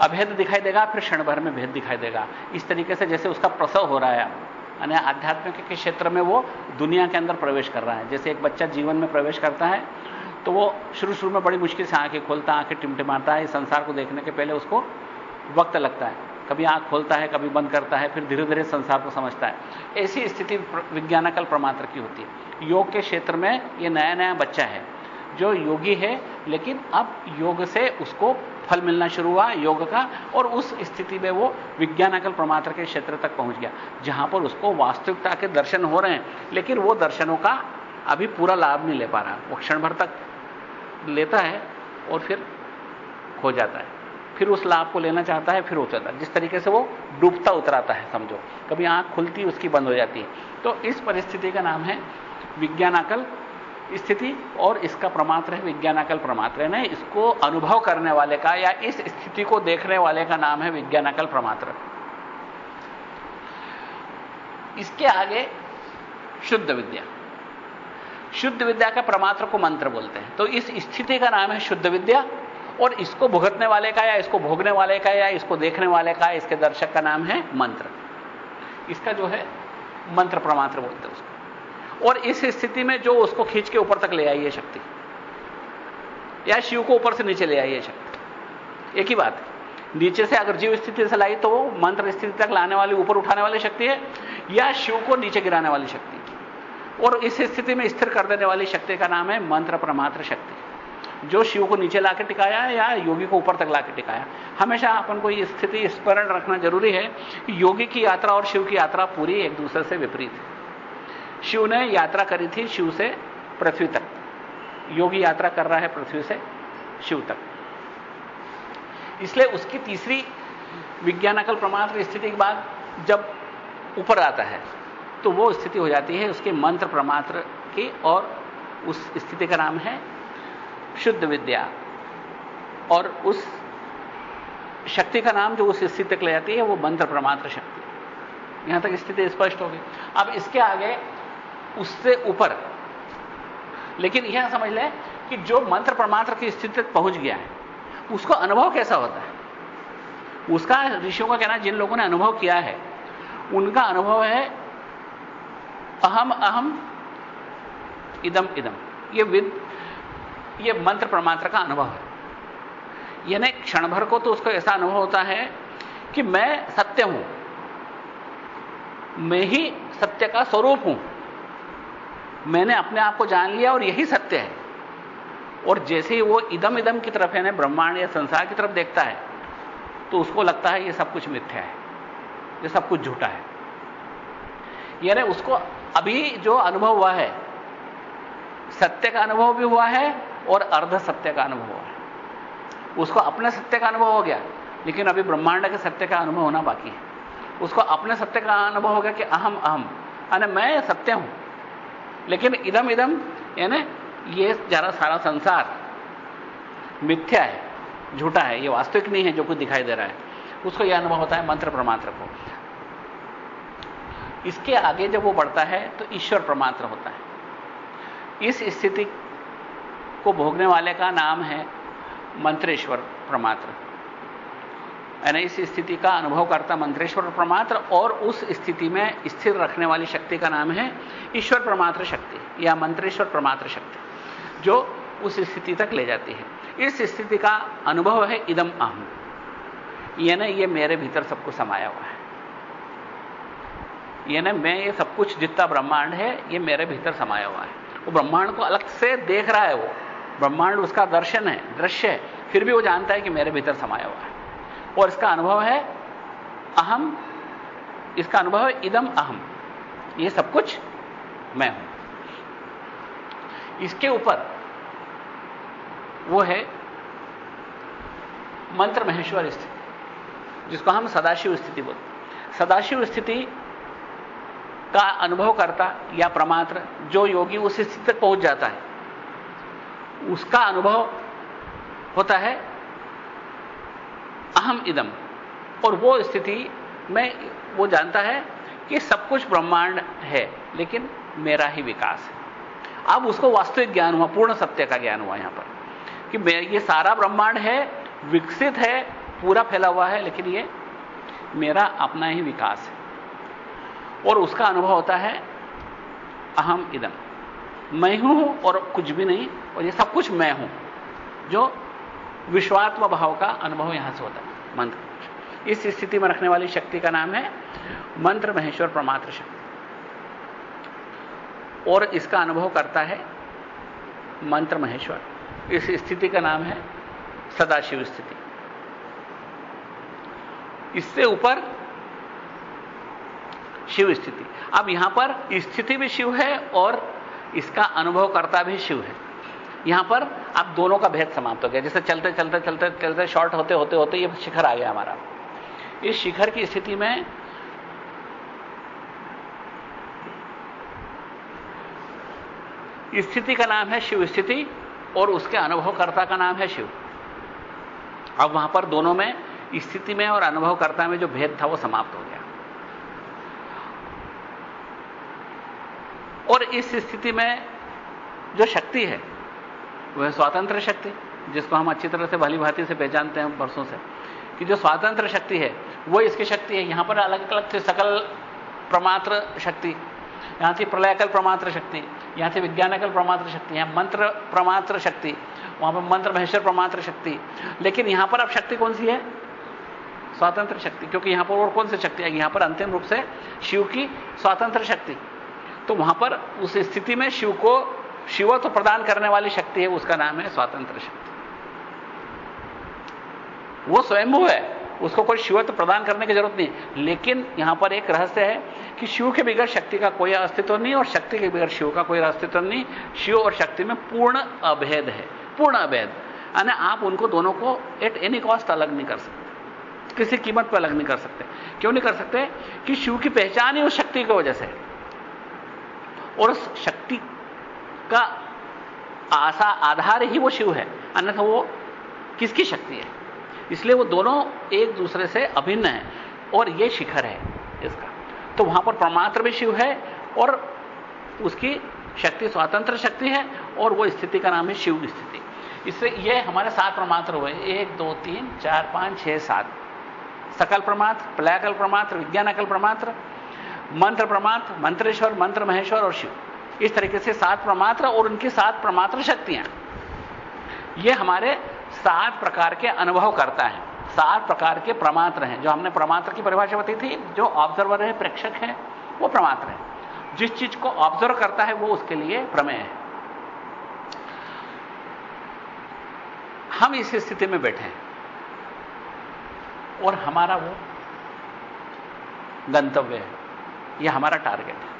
अभेद दिखाई देगा, फिर क्षण भर में भेद दिखाई देगा। इस तरीके से जैसे उसका प्रसव हो रहा है, यानी आध्यात्मिक के क्षेत्र में वो दुनिया के अंदर प्रवेश कर रहा है। जैसे एक बच्चा जीवन में प्रवेश करता है तो वो शुरू शुरू में बड़ी मुश्किल से आँखें खोलता, आँखें टिमटिमाता है। संसार को देखने के पहले उसको वक्त लगता है। कभी आँख खोलता है, कभी बंद करता है, फिर धीरे धीरे संसार को समझता है। ऐसी स्थिति विज्ञानकल प्रमात्र की होती है। योग के क्षेत्र में यह नया नया बच्चा है, जो योगी है, लेकिन अब योग से उसको फल मिलना शुरू हुआ, योग का, और उस स्थिति में वो विज्ञानकल प्रमात्र के क्षेत्र तक पहुँच गया, जहाँ पर उसको वास्तविकता के दर्शन हो रहे हैं, लेकिन वो दर्शनों का अभी पूरा लाभ नहीं ले पा रहा। वो क्षण भर तक लेता है और फिर खो जाता है। फिर उस लाभ को लेना चाहता है, फिर उतरता जिस तरीके से वो डूबता उतराता है, समझो। कभी आँख खुलती, उसकी बंद हो जाती है। तो इस परिस्थिति का नाम है विज्ञानाकल स्थिति, और इसका प्रमात्र है विज्ञानाकल प्रमात्र। है इसको अनुभव करने वाले का या इस स्थिति को देखने वाले का नाम है विज्ञानाकल प्रमात्र। इसके आगे शुद्ध विद्या। शुद्ध विद्या का प्रमात्र को मंत्र बोलते हैं। तो इस स्थिति का नाम है शुद्ध विद्या। और इसको भुगतने वाले का या इसको भोगने वाले का या इसको देखने वाले का इसके दर्शक का नाम है मंत्र। इसका जो है मंत्र प्रमात्र बोलते हैं उसको। और इस स्थिति में जो उसको खींच के ऊपर तक ले आई है शक्ति, या शिव को ऊपर से नीचे ले आई है शक्ति। एक ही बात है, नीचे से अगर जीव स्थिति से लाई तो वो मंत्र स्थिति तक लाने वाली, ऊपर उठाने वाली शक्ति है, या शिव को नीचे गिराने वाली शक्ति। और इस स्थिति में स्थिर कर देने वाली शक्ति का नाम है मंत्र प्रमात्र शक्ति। जो शिव को नीचे लाके टिकाया है या योगी को ऊपर तक लाके टिकाया। हमेशा अपन को यह स्थिति स्मरण रखना ज़रूरी है कि योगी की यात्रा और शिव की यात्रा पूरी एक दूसरे से विपरीत है। शिव ने यात्रा करी थी शिव से पृथ्वी तक। योगी यात्रा कर रहा है पृथ्वी से शिव तक। इसलिए उसकी तीसरी विज्ञानकल प्रमात्र स्थिति के बाद जब ऊपर आता है तो वो स्थिति हो जाती है उसके मंत्र प्रमात्र की और उस स्थिति का नाम है शुद्ध विद्या। और उस शक्ति का नाम जो उस स्थिति तक ले जाती है, वो मंत्र प्रमात्र शक्ति। यहाँ तक स्थिति स्पष्ट होगी अब इसके आगे, उससे ऊपर। लेकिन यह समझ लें कि जो मंत्र प्रमात्र की स्थिति तक पहुँच गया है, उसको अनुभव कैसा होता है? उसका ऋषियों का कहना जिन लोगों ने अनुभव किया है, उनका अनुभव है, अहम अहम, इदम इदम। ये विद ये मंत्र प्रमात्र का अनुभव है। यानी क्षण भर को तो उसको ऐसा अनुभव होता है कि मैं सत्य हूँ। मैं ही सत्य का स्वरूप हूँ। मैंने अपने आप को जान लिया और यही सत्य है। और जैसे ही वो इदम इदम की तरफ़ है ब्रह्मांड या संसार की तरफ़ देखता है तो उसको लगता है ये सब कुछ मिथ्या है। ये सब कुछ झूठा है। यानी उसको अभी जो अनुभव हुआ है, सत्य का अनुभव भी हुआ है और अर्ध सत्य का अनुभव है। उसको अपने सत्य का अनुभव हो गया, लेकिन अभी ब्रह्मांड के सत्य का अनुभव होना बाकी है। उसको अपने सत्य का अनुभव हो गया कि अहम अहम। यानी मैं सत्य हूँ, लेकिन इदम इदम, यानी ये जरा सारा संसार मिथ्या है, झूठा है, ये वास्तविक नहीं है जो कुछ दिखाई दे रहा है। उसको यह अनुभव होता है मंत्र प्रमात्र को। इसके आगे जब वो बढ़ता है तो ईश्वर प्रमात्र होता है। इस स्थिति को भोगने वाले का नाम है मंत्रेश्वर प्रमात्र। यानी इस स्थिति का अनुभव करता मंत्रेश्वर प्रमात्र और उस स्थिति में स्थिर रखने वाली शक्ति का नाम है ईश्वर प्रमात्र शक्ति या मंत्रेश्वर प्रमात्र शक्ति, जो उस स्थिति तक ले जाती है। इस स्थिति का अनुभव है इदम अहम। यह ना, ये मेरे भीतर सबको समाया हुआ है। यह ना, मैं ये सब कुछ जितना ब्रह्मांड है, ये मेरे भीतर समाया हुआ है। वो ब्रह्मांड को अलग से देख रहा है वो। ब्रह्मांड उसका दर्शन है, दृश्य है, फिर भी वो जानता है कि मेरे भीतर समाया हुआ है। और इसका अनुभव है अहम, इसका अनुभव है इदम अहम। ये सब कुछ मैं हूँ। इसके ऊपर वो है मंत्र महेश्वर स्थिति, जिसको हम सदाशिव स्थिति बोलते सदाशिव स्थिति का अनुभव करता या प्रमात्र जो योगी उस स्थिति तक पहुँच जाता है। उसका अनुभव होता है अहम इदम। और वो स्थिति में वो जानता है कि सब कुछ ब्रह्मांड है, लेकिन मेरा ही विकास है। अब उसको वास्तविक ज्ञान हुआ, पूर्ण सत्य का ज्ञान हुआ यहाँ पर, कि ये सारा ब्रह्मांड है, विकसित है, पूरा फैला हुआ है, लेकिन ये मेरा अपना ही विकास है। और उसका अनुभव होता है अहम इदम। मैं हूँ और कुछ भी नहीं, और ये सब कुछ मैं हूँ। जो विश्वात्म भाव का अनुभव यहाँ से होता है। मंत्र। इस स्थिति में रखने वाली शक्ति का नाम है मंत्र महेश्वर प्रमात्र शक्ति। और इसका अनुभव करता है मंत्र महेश्वर। इस स्थिति का नाम है सदाशिव स्थिति। इससे ऊपर शिव स्थिति। अब यहाँ पर स्थिति भी शिव है और इसका अनुभव करता भी शिव है। यहाँ पर आप दोनों का भेद समाप्त हो गया। जैसे चलते चलते चलते चलते शॉर्ट होते होते होते ये शिखर आ गया हमारा। इस शिखर की स्थिति में स्थिति का नाम है शिव स्थिति और उसके अनुभवकर्ता का नाम है शिव। अब वहाँ पर दोनों में स्थिति में और अनुभवकर्ता में जो भेद था वो समाप्त हो गया। और इस स्थिति में जो शक्ति है, वह स्वतंत्र शक्ति, जिसको हम अच्छी तरह से भली भांति से पहचानते हैं वर्षों से, कि जो स्वतंत्र शक्ति है, वो इसकी शक्ति है। यहाँ पर अलग अलग थे सकल प्रमात्र शक्ति, यहाँ थी प्रलयकल प्रमात्र शक्ति, यहाँ थी विज्ञानकल प्रमात्र शक्ति, यहाँ मंत्र प्रमात्र शक्ति, वहाँ पर मंत्र महेश्वर प्रमात्र शक्ति। लेकिन यहाँ पर अब शक्ति कौन सी है? स्वतंत्र शक्ति, क्योंकि यहाँ पर और कौन सी शक्ति है यहाँ पर अंतिम रूप से शिव की स्वतंत्र शक्ति। तो वहाँ पर उस स्थिति में शिव को शिवत्व प्रदान करने वाली शक्ति है, उसका नाम है स्वतंत्र शक्ति। वो स्वयंभू है, उसको कोई शिवत्व प्रदान करने की ज़रूरत नहीं लेकिन यहाँ पर एक रहस्य है कि शिव के बगैर शक्ति का कोई अस्तित्व नहीं और शक्ति के बगैर शिव का कोई अस्तित्व नहीं। शिव और शक्ति में पूर्ण अभेद है, पूर्ण अभेद। यानी आप उनको दोनों को एट एनी कॉस्ट अलग नहीं कर सकते, किसी कीमत पर अलग नहीं कर सकते। क्यों नहीं कर सकते? कि शिव की पहचान ही उस शक्ति की वजह से और उस शक्ति का आशा, आधार ही वो शिव है। अन्यथा वो किसकी शक्ति है? इसलिए वो दोनों एक दूसरे से अभिन्न है और ये शिखर है इसका। तो वहाँ पर परमात्र भी शिव है और उसकी शक्ति स्वतंत्र शक्ति है और वो स्थिति का नाम है शिव की स्थिति। इससे ये हमारे सात प्रमात्र हुए। एक, दो, तीन, चार, पाँच, छह, सात। सकल प्रमात्र प्लयकल प्रमात्र विज्ञानकल प्रमात्र मंत्र प्रमात्र मंत्रेश्वर, मंत्र महेश्वर और शिव। इस तरीके से सात प्रमात्र और उनकी सात प्रमात्र शक्तियाँ। ये हमारे सात प्रकार के अनुभव करता है। सात प्रकार के प्रमात्र हैं। जो हमने प्रमात्र की परिभाषा बताई थी, जो ऑब्जर्वर है, प्रेक्षक है, वो प्रमात्र है। जिस चीज़ को ऑब्ज़र्व करता है, वो उसके लिए प्रमेय है। हम इस स्थिति में बैठे हैं। और हमारा वो गंतव्य है। यह हमारा टारगेट है।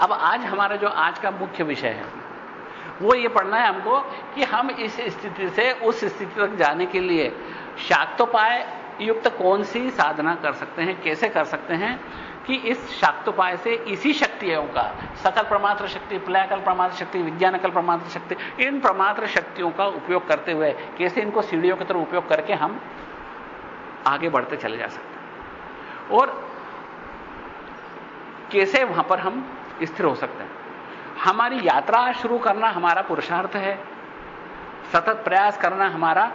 अब आज हमारा जो आज का मुख्य विषय है, वो ये पढ़ना है हमको कि हम इस स्थिति से, उस स्थिति तक जाने के लिए शाक्तोपाय युक्त कौन सी साधना कर सकते हैं, कैसे कर सकते हैं कि इस शाक्तोपाय से इसी शक्तियों का, सकल प्रमात्र शक्ति प्लयकल प्रमात्र शक्ति, विज्ञानकल प्रमात्र शक्ति, इन प्रमात्र शक्तियों का उपयोग करते हुए कैसे इनको सीढ़ियों की तरह उपयोग करके हम आगे बढ़ते चले जा सकते हैं। और कैसे वहाँ पर हम स्थिर हो सकते हैं? हमारी यात्रा शुरू करना हमारा पुरुषार्थ है। सतत प्रयास करना हमारा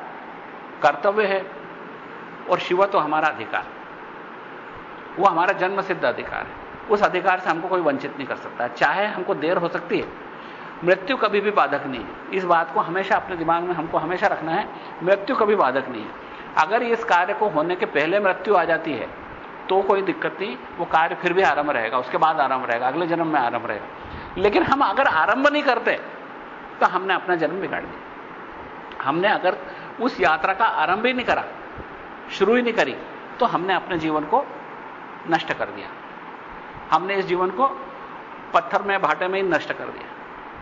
कर्तव्य है। और शिव तो हमारा अधिकार। वो हमारा जन्म सिद्ध अधिकार है। उस अधिकार से हमको कोई वंचित नहीं कर सकता। चाहे हमको देर हो सकती है। मृत्यु कभी भी बाधक नहीं है। इस बात को हमेशा अपने दिमाग में हमको हमेशा रखना है। मृत्यु कभी बाधक नहीं है। अगर इस कार्य को होने के पहले मृत्यु आ जाती है तो कोई दिक्कत नहीं, वो कार्य फिर भी आरंभ रहेगा, उसके बाद आरंभ रहेगा, अगले जन्म में आरंभ रहेगा। लेकिन हम अगर आरंभ नहीं करते तो हमने अपना जन्म बिगाड़ दिया। हमने अगर उस यात्रा का आरंभ ही नहीं करा, शुरू ही नहीं करी तो हमने अपने जीवन को नष्ट कर दिया। हमने इस जीवन को पत्थर में, भाटे में ही नष्ट कर दिया,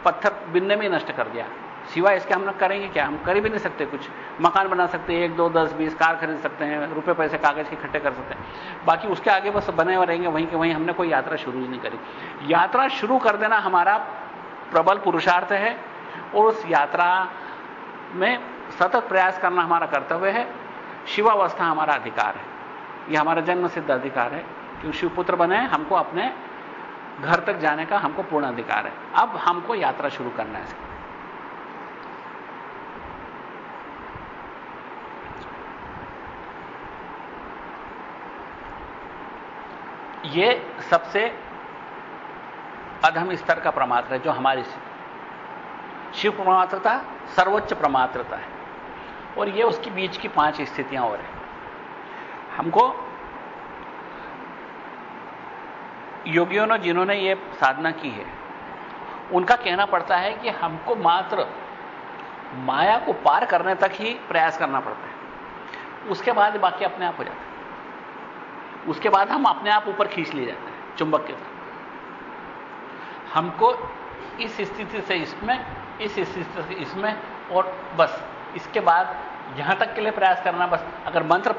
पत्थर बिनने में ही नष्ट कर दिया। सिवाय इसके हम लोग करेंगे क्या? हम कर भी नहीं सकते कुछ। मकान बना सकते हैं, एक, दो, दस, बीस कार खरीद सकते हैं, रुपए पैसे कागज़ के इकट्ठे कर सकते हैं। बाकी उसके आगे बस बने हुए रहेंगे, वहीं के वहीं हमने कोई यात्रा शुरू ही नहीं करी। यात्रा शुरू कर देना हमारा प्रबल पुरुषार्थ है और उस यात्रा में सतत प्रयास करना हमारा कर्तव्य है। शिवावस्था हमारा अधिकार है। यह हमारा जन्म सिद्ध अधिकार है क्योंकि शिवपुत्र बने, हमको अपने घर तक जाने का हमको पूर्ण अधिकार है। अब हमको यात्रा शुरू करना है इसकी। ये सबसे अधम स्तर का प्रमात्र है, जो हमारी स्थिति शिव प्रमात्रता सर्वोच्च प्रमात्रता है। और ये उसके बीच की पाँच स्थितियाँ और हैं। हमको योगियों ने, जिन्होंने ये साधना की है, उनका कहना पड़ता है कि हमको मात्र माया को पार करने तक ही प्रयास करना पड़ता है। उसके बाद बाकी अपने आप हो जाता है। उसके बाद हम अपने आप ऊपर खींच लिए जाते हैं, चुंबक के तरह हमको इस स्थिति से इसमें, इस स्थिति से इसमें, और बस, इसके बाद यहाँ तक के लिए प्रयास करना, बस, अगर मंत्र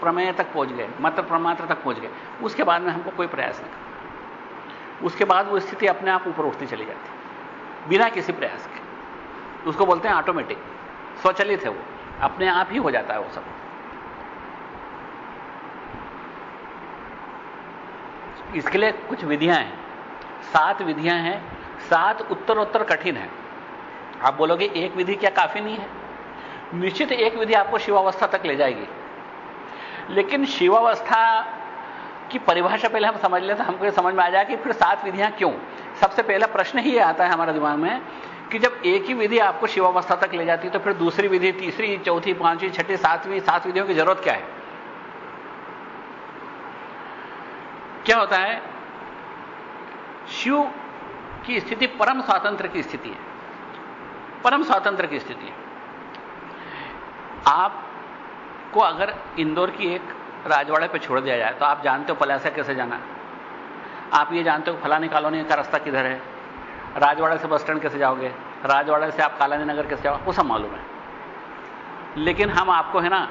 प्रमेय तक पहुँच गए, मंत्र प्रमात्र तक पहुँच गए, उसके बाद में हमको कोई प्रयास नहीं करना। उसके बाद वो स्थिति अपने आप ऊपर उठती चली जाती बिना किसी प्रयास के। उसको बोलते हैं ऑटोमेटिक स्वचलित है वो, अपने आप ही हो जाता है वो सब। इसके लिए कुछ विधियाँ हैं। सात विधियाँ हैं। सात उत्तरोत्तर कठिन है। आप बोलोगे, एक विधि क्या काफ़ी नहीं है? निश्चित एक विधि आपको शिवावस्था तक ले जाएगी। लेकिन शिवावस्था की परिभाषा पहले हम समझ लें तो हमको समझ में आ जाए कि फिर सात विधियाँ क्यों? सबसे पहला प्रश्न ही आता है हमारे दिमाग में कि जब एक ही विधि आपको शिवावस्था तक ले जाती है तो फिर दूसरी विधि, तीसरी, चौथी, पांचवी, छठी, सातवीं, सात विधियों की ज़रूरत क्या है? क्या होता है? शिव की स्थिति परम स्वातंत्र की स्थिति है। परम स्वातंत्र की स्थिति है। आपको अगर इंदौर की एक राजवाड़े पे छोड़ दिया जाए तो आप जानते हो पलासा कैसे जाना आप ये जानते हो फलानी कॉलोनी का रास्ता किधर है? राजवाड़ा से बस स्टैंड कैसे जाओगे? राजवाड़ा से आप कालानी नगर कैसे जाओगे वो सब मालूम है। लेकिन हम आपको है ना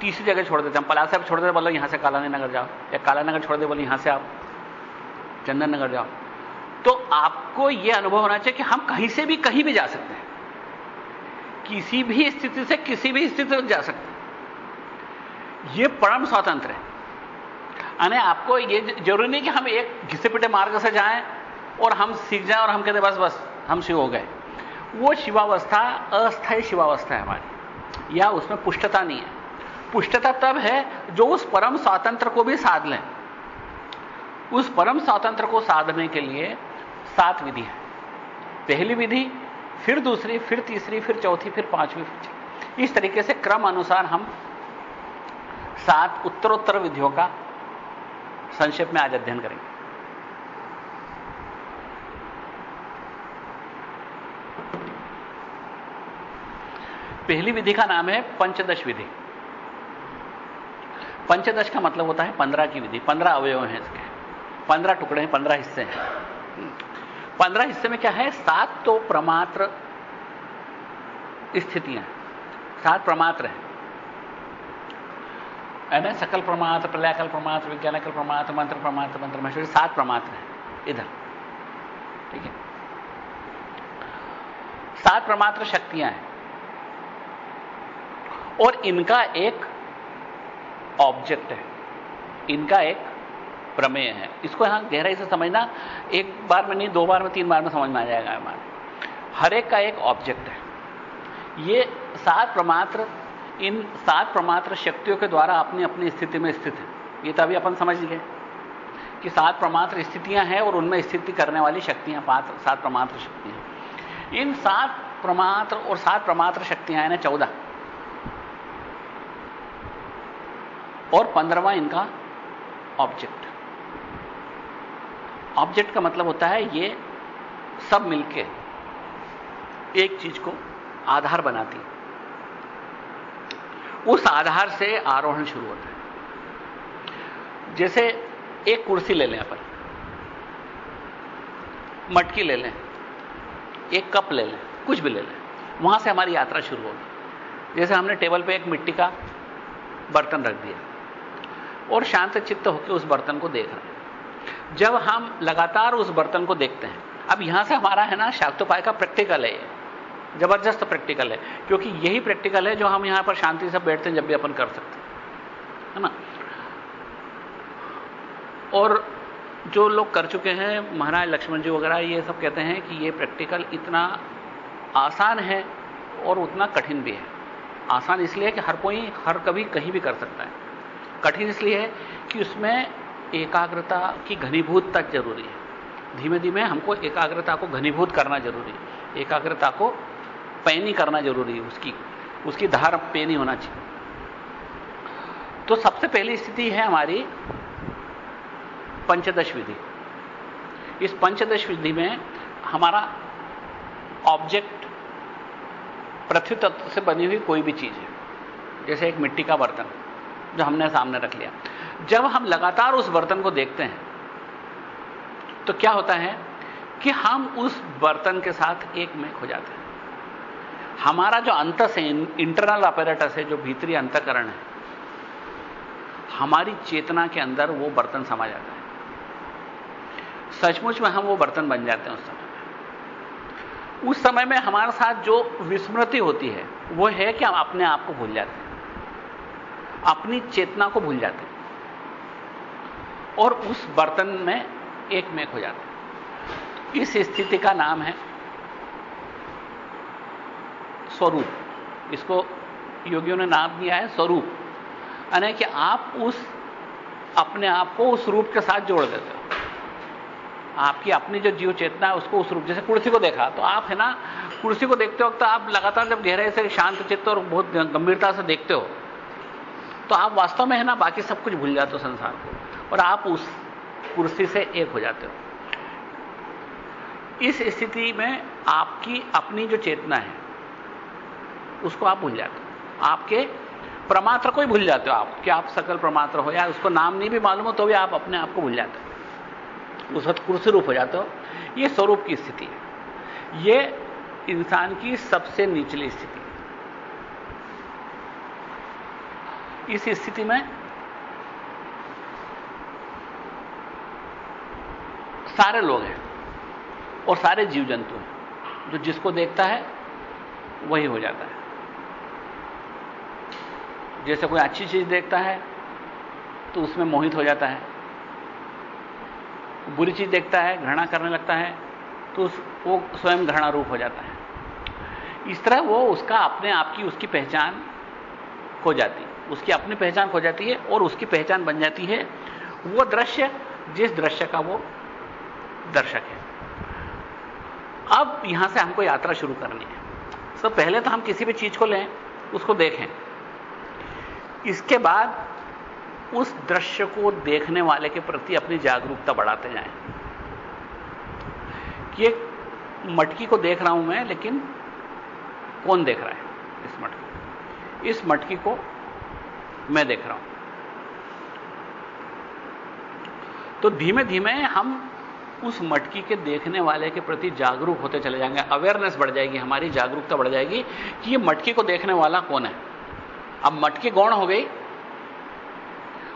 तीसरी जगह छोड़ देते हैं। पलासा पे छोड़ देते बोलो यहाँ से कालानी नगर जाओ। या काला नगर छोड़ दे, बोलो यहाँ से आप चंदन नगर जाओ। तो आपको यह अनुभव होना चाहिए कि हम कहीं से भी कहीं भी जा सकते हैं। किसी भी स्थिति से किसी भी स्थिति तक जा सकते हैं। यह परम स्वतंत्र है। यानी आपको यह ज़रूरी नहीं कि हम एक घिसे पिटे मार्ग से जाएँ और हम सीख जाएँ और हम कहते बस बस, हम शिव हो गए। वो शिवावस्था, अस्थायी शिवावस्था है हमारी। या उसमें पुष्टता नहीं है। पुष्टता तब है जो उस परम स्वातंत्र को भी साध लें। उस परम स्वातंत्र को साधने के लिए सात विधि है। पहली विधि, फिर दूसरी, फिर तीसरी, फिर चौथी, फिर पांचवी, फिर इस तरीके से क्रम अनुसार हम सात उत्तरोत्तर विधियों का संक्षेप में आज अध्ययन करेंगे। पहली विधि का नाम है पंचदश विधि। पंचदश का मतलब होता है पंद्रह की विधि, पंद्रह अवयव हैं इसके। पंद्रह टुकड़े हैं, पंद्रह हिस्से हैं। पंद्रह हिस्से में क्या है? सात तो प्रमात्र स्थितियाँ। सात प्रमात्र हैं। है ना? सकल प्रमात्र, प्रलयकल प्रमात्र, विज्ञानकल प्रमात्र, मंत्र प्रमात्र, मंत्र महेश्वरी, सात प्रमात्र हैं इधर। ठीक है? सात प्रमात्र शक्तियाँ हैं। और इनका एक ऑब्जेक्ट है। इनका एक प्रमेय है। इसको यहाँ गहराई से समझना, एक बार में नहीं, दो बार में, तीन बार में समझ में आ जाएगा हमारे। हर एक का एक ऑब्जेक्ट है। ये सात प्रमात्र, इन सात प्रमात्र शक्तियों के द्वारा अपनी अपनी स्थिति में स्थित है। ये तो अभी अपन समझ गए कि सात प्रमात्र स्थितियाँ हैं और उनमें स्थिति करने वाली शक्तियाँ, पाँच, सात प्रमात्र शक्तियाँ। इन सात प्रमात्र और सात प्रमात्र शक्तियाँ हैं ना चौदह। और पंद्रहवा इनका ऑब्जेक्ट ऑब्जेक्ट का मतलब होता है ये सब मिलके एक चीज़ को आधार बनाती है। उस आधार से आरोहण शुरू होता है। जैसे एक कुर्सी ले लें अपन। मटकी ले लें, एक कप ले लें, कुछ भी ले लें। वहाँ से हमारी यात्रा शुरू होगी। जैसे हमने टेबल पे एक मिट्टी का बर्तन रख दिया। और शांत चित्त होकर उस बर्तन को देख रहे हैं। जब हम लगातार उस बर्तन को देखते हैं, अब यहाँ से हमारा है ना, शाक्तोपाय का प्रैक्टिकल है ज़बरदस्त प्रैक्टिकल है, क्योंकि यही प्रैक्टिकल है जो हम यहाँ पर शांति से बैठते हैं जब भी अपन कर सकते हैं। है ना? और जो लोग कर चुके हैं, महाराज लक्ष्मण जी वगैरह, ये सब कहते हैं कि ये प्रैक्टिकल इतना आसान है और उतना कठिन भी है। आसान इसलिए कि हर कोई, हर कभी कहीं भी कर सकता है। कठिन इसलिए है कि उसमें एकाग्रता की घनीभूतता ज़रूरी है। धीमे धीमे हमको एकाग्रता को घनीभूत करना ज़रूरी है। एकाग्रता को पैनी करना ज़रूरी है उसकी उसकी धार पेनी होना चाहिए। तो सबसे पहली स्थिति है हमारी पंचदश विधि। इस पंचदश विधि में हमारा ऑब्जेक्ट पृथ्वी तत्व से बनी हुई कोई भी चीज़ है। जैसे एक मिट्टी का बर्तन। जो हमने सामने रख लिया। जब हम लगातार उस बर्तन को देखते हैं तो क्या होता है कि हम उस बर्तन के साथ एक में खो जाते हैं। हमारा जो अंतस है इंटरनल ऑपरेटस है, जो भीतरी अंतकरण है, हमारी चेतना के अंदर वो बर्तन समा जाता है। सचमुच में हम वो बर्तन बन जाते हैं उस समय में। उस समय में हमारे साथ जो विस्मृति होती है, वो है कि हम अपने आप को भूल जाते हैं। अपनी चेतना को भूल जाते और उस बर्तन में एक में हो जाते इस स्थिति का नाम है स्वरूप। इसको योगियों ने नाम दिया है स्वरूप। यानी कि आप उस, अपने आप को उस रूप के साथ जोड़ देते हो। आपकी अपनी जो जीव चेतना है उसको उस रूप, जैसे कुर्सी को देखा तो आप है ना, कुर्सी को देखते वक्त आप लगातार जब गहराई से शांत चित्त और बहुत गंभीरता से देखते हो तो आप वास्तव में है ना, बाकी सब कुछ भूल जाते हो संसार को। और आप उस कुर्सी से एक हो जाते हो। इस स्थिति में आपकी अपनी जो चेतना है, उसको आप भूल जाते हो। आपके प्रमात्र को ही भूल जाते हो आप, कि आप सकल प्रमात्र हो या उसको नाम नहीं भी मालूम हो तो भी आप अपने आप को भूल जाते हो। उस वक्त कुर्सी रूप हो जाते हो। यह स्वरूप की स्थिति है। यह इंसान की सबसे निचली स्थिति है इस स्थिति में सारे लोग हैं और सारे जीव जंतु हैं। जो जिसको देखता है, वही हो जाता है। जैसे कोई अच्छी चीज़ देखता है तो उसमें मोहित हो जाता है। बुरी चीज़ देखता है, घृणा करने लगता है तो उस, वो स्वयं घृणा रूप हो जाता है। इस तरह वो उसका, अपने आप की उसकी पहचान खो जाती है। उसकी अपनी पहचान खो जाती है और उसकी पहचान बन जाती है। वो दृश्य, जिस दृश्य का वो दर्शक है। अब यहाँ से हमको यात्रा शुरू करनी है। तो पहले तो हम किसी भी चीज़ को लें, उसको देखें। इसके बाद उस दृश्य को देखने वाले के प्रति अपनी जागरूकता बढ़ाते जाएँ। कि एक मटकी को देख रहा हूँ मैं, लेकिन कौन देख रहा है इस मटकी इस मटकी को मैं देख रहा हूँ। तो धीमे धीमे हम उस मटकी के देखने वाले के प्रति जागरूक होते चले जाएँगे। अवेयरनेस बढ़ जाएगी, हमारी जागरूकता बढ़ जाएगी कि ये मटकी को देखने वाला कौन है। अब मटकी गौण हो गई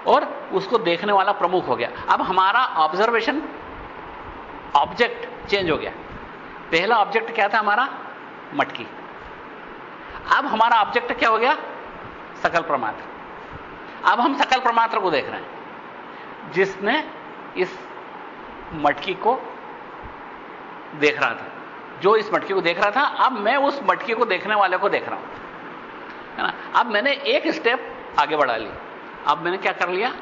और उसको देखने वाला प्रमुख हो गया। अब हमारा ऑब्जर्वेशन ऑब्जेक्ट चेंज हो गया। पहला ऑब्जेक्ट क्या था हमारा? मटकी। अब हमारा ऑब्जेक्ट क्या हो गया? सकल प्रमात्र अब हम सकल प्रमात्र को देख रहे हैं। जिसने इस मटकी को देख रहा था। जो इस मटकी को देख रहा था, अब मैं उस मटकी को देखने वाले को देख रहा हूँ। है ना? अब मैंने एक स्टेप आगे बढ़ा ली। अब मैंने क्या कर लिया?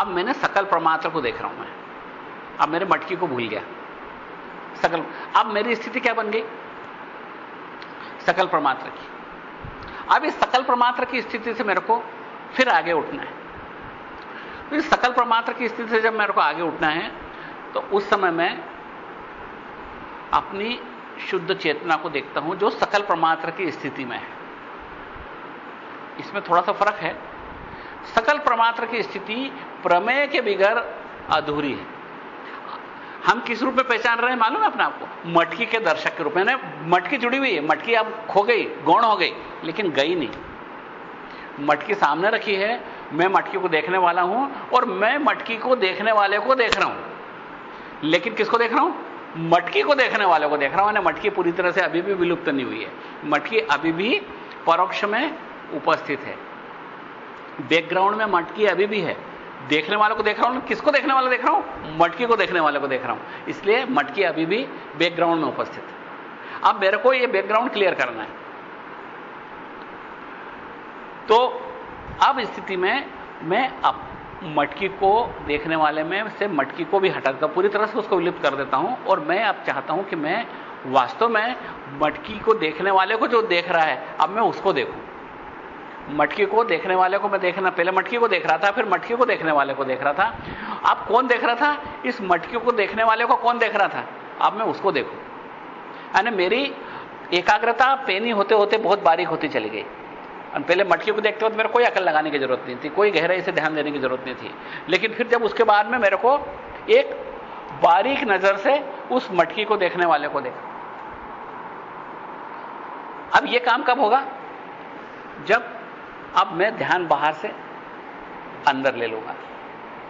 अब मैंने सकल प्रमात्र को देख रहा हूँ मैं। अब मेरे मटकी को भूल गया। सकल, अब मेरी स्थिति क्या बन गई? सकल प्रमात्र की। अब इस सकल प्रमात्र की स्थिति से मेरे को फिर आगे उठना है। तो इस सकल प्रमात्र की स्थिति से जब मेरे को आगे उठना है तो उस समय मैं अपनी शुद्ध चेतना को देखता हूँ, जो सकल प्रमात्र की स्थिति में है। इसमें थोड़ा सा फ़र्क है। सकल प्रमात्र की स्थिति प्रमेय के बिगर अधूरी है। हम किस रूप में पहचान रहे हैं मालूम है अपने आपको मटकी के दर्शक के रूप में। मटकी जुड़ी हुई है। मटकी अब खो गई, गौण हो गई, लेकिन गई नहीं। मटकी सामने रखी है, मैं मटकी को देखने वाला हूँ और मैं मटकी को देखने वाले को देख रहा हूँ। लेकिन किसको देख रहा हूँ? मटकी को देखने वाले को देख रहा हूँ। मटकी पूरी तरह से अभी भी विलुप्त नहीं हुई है। मटकी अभी भी परोक्ष में उपस्थित है। बैकग्राउंड में मटकी अभी भी है। देखने वालों को देख रहा हूँ, किसको देखने वाला देख रहा हूँ? मटकी को देखने वाले को देख रहा हूँ। इसलिए मटकी अभी भी बैकग्राउंड में उपस्थित है। अब मेरे को यह बैकग्राउंड क्लियर करना है। तो अब स्थिति में मैं अब मटकी को देखने वाले में से मटकी को भी हटाकर पूरी तरह से उसको विलुप्त कर देता हूँ। और मैं अब चाहता हूँ कि मैं वास्तव में मटकी को देखने वाले को जो देख रहा है, अब मैं उसको देखूँ। मटकी को देखने वाले को मैं देखना पहले मटकी को देख रहा था, फिर मटकी को देखने वाले को देख रहा था। अब कौन देख रहा था? इस मटकी को देखने वाले को कौन देख रहा था? अब मैं उसको देखूँ। यानी मेरी एकाग्रता पेनी होते होते बहुत बारीक होती चली गई। पहले मटकी को देखते वक्त मेरे कोई अकल लगाने की ज़रूरत नहीं थी, कोई गहराई से ध्यान देने की ज़रूरत नहीं थी। लेकिन फिर जब उसके बाद में मेरे को एक बारीक नज़र से उस मटकी को देखने वाले को देखा। अब यह काम कब होगा? जब अब मैं ध्यान बाहर से अंदर ले लूँगा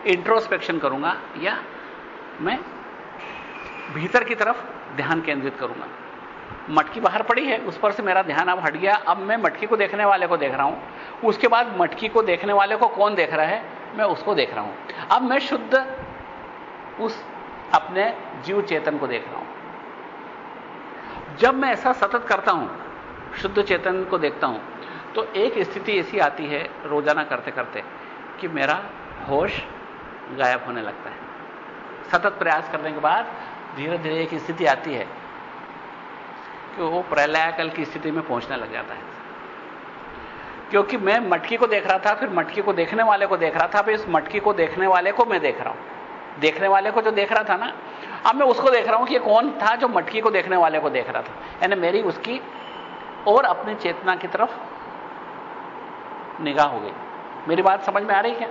इंट्रोस्पेक्शन करूँगा या मैं भीतर की तरफ़ ध्यान केंद्रित करूँगा। मटकी बाहर पड़ी है, उस पर से मेरा ध्यान अब हट गया, अब मैं मटकी को देखने वाले को देख रहा हूँ। उसके बाद मटकी को देखने वाले को कौन देख रहा है? मैं उसको देख रहा हूँ। अब मैं शुद्ध उस अपने जीव चेतन को देख रहा हूँ। जब मैं ऐसा सतत करता हूँ, शुद्ध चेतन को देखता हूँ तो एक स्थिति ऐसी आती है रोज़ाना करते करते कि मेरा होश गायब होने लगता है। सतत प्रयास करने के बाद धीरे धीरे एक स्थिति आती है कि वो प्रलयाकल की स्थिति में पहुँचने लग जाता है। क्योंकि मैं मटकी को देख रहा था, फिर मटकी को देखने वाले को देख रहा था, फिर इस मटकी को देखने वाले को मैं देख रहा हूँ। देखने वाले को जो देख रहा था ना, अब मैं उसको देख रहा हूँ कि कौन था जो मटकी को देखने वाले को देख रहा था। यानी मेरी उसकी और अपनी चेतना की तरफ़ निगाह हो गई। मेरी बात समझ में आ रही क्या?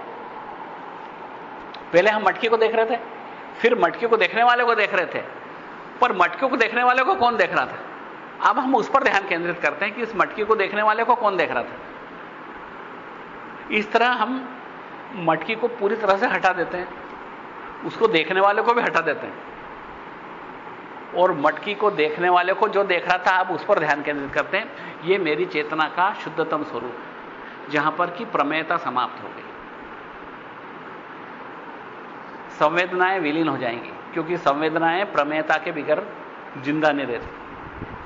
पहले हम मटकी को देख रहे थे, फिर मटकी को देखने वाले को देख रहे थे, पर मटकी को देखने वाले को कौन देख रहा था? अब हम उस पर ध्यान केंद्रित करते हैं कि इस मटकी को देखने वाले को कौन देख रहा था। इस तरह हम मटकी को पूरी तरह से हटा देते हैं। उसको देखने वाले को भी हटा देते हैं। और मटकी को देखने वाले को जो देख रहा था आप उस पर ध्यान केंद्रित करते हैं। यह मेरी चेतना का शुद्धतम स्वरूप, जहाँ पर कि प्रमेयता समाप्त हो गई। संवेदनाएँ विलीन हो जाएँगी, क्योंकि संवेदनाएँ प्रमेयता के बिगर ज़िंदा नहीं रहती।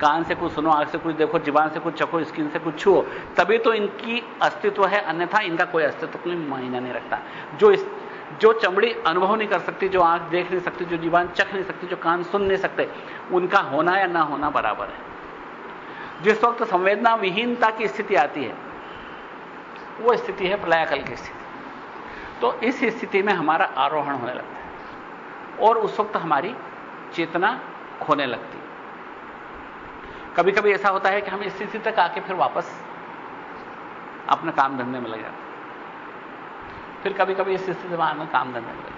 कान से कुछ सुनो, आँख से कुछ देखो, जीवान से कुछ चखो, स्किन से कुछ छुओ, तभी तो इनकी अस्तित्व है, अन्यथा इनका कोई अस्तित्व कोई मायना नहीं रखता। जो इस, जो चमड़ी अनुभव नहीं कर सकती, जो आँख देख नहीं सकती, जो जीवान चख नहीं सकती, जो कान सुन नहीं सकते, उनका होना या ना होना बराबर है। जिस वक्त संवेदना विहीनता की स्थिति आती है, वो स्थिति है प्रलयाकल की स्थिति। तो इस स्थिति में हमारा आरोहण होने लगता है, और उस वक्त हमारी चेतना खोने लगती है। कभी कभी ऐसा होता है कि हम इस स्थिति तक आके फिर वापस अपने काम धंधे में लग जाते फिर कभी कभी इस स्थिति में आने काम धंधे में लग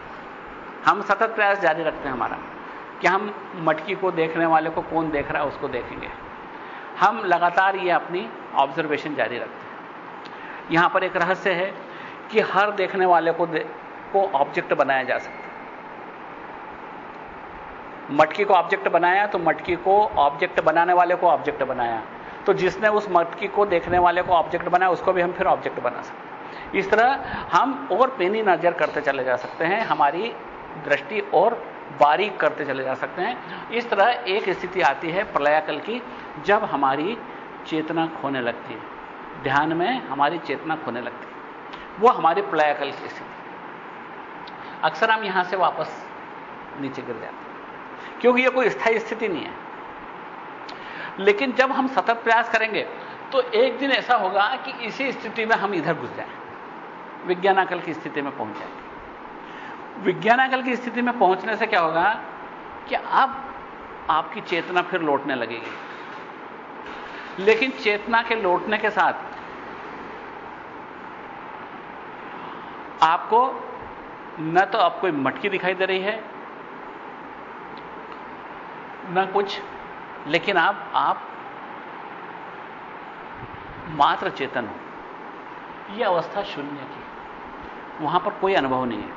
हम सतत प्रयास जारी रखते हैं हमारा कि हम मटकी को देखने वाले को कौन देख रहा है उसको देखेंगे। हम लगातार ये अपनी ऑब्जर्वेशन जारी रखते हैं। यहाँ पर एक रहस्य है कि हर देखने वाले को दे, को ऑब्जेक्ट बनाया जा सकता मटकी को ऑब्जेक्ट बनाया तो मटकी को ऑब्जेक्ट बनाने वाले को ऑब्जेक्ट बनाया। तो जिसने उस मटकी को देखने वाले को ऑब्जेक्ट बनाया, उसको भी हम फिर ऑब्जेक्ट बना सकते इस तरह हम और पेनी नज़र करते चले जा सकते हैं, हमारी दृष्टि और बारीक करते चले जा सकते हैं। इस तरह एक स्थिति आती है प्रलयाकल की, जब हमारी चेतना खोने लगती है। ध्यान में हमारी चेतना खोने लगती है। वो हमारी प्रलयाकल की स्थिति। अक्सर हम यहाँ से वापस नीचे गिर जाते हैं। क्योंकि यह कोई स्थायी स्थिति नहीं है। लेकिन जब हम सतत प्रयास करेंगे तो एक दिन ऐसा होगा कि इसी स्थिति में हम इधर घुस जाए। विज्ञानाकल की स्थिति में पहुँच जाएँगे विज्ञानाकल की स्थिति में पहुँचने से क्या होगा कि अब आपकी चेतना फिर लौटने लगेगी। लेकिन चेतना के लौटने के साथ आपको न तो कोई मटकी दिखाई दे रही है न कुछ, लेकिन आप आप मात्र चेतन हो। यह अवस्था शून्य की। वहाँ पर कोई अनुभव नहीं है।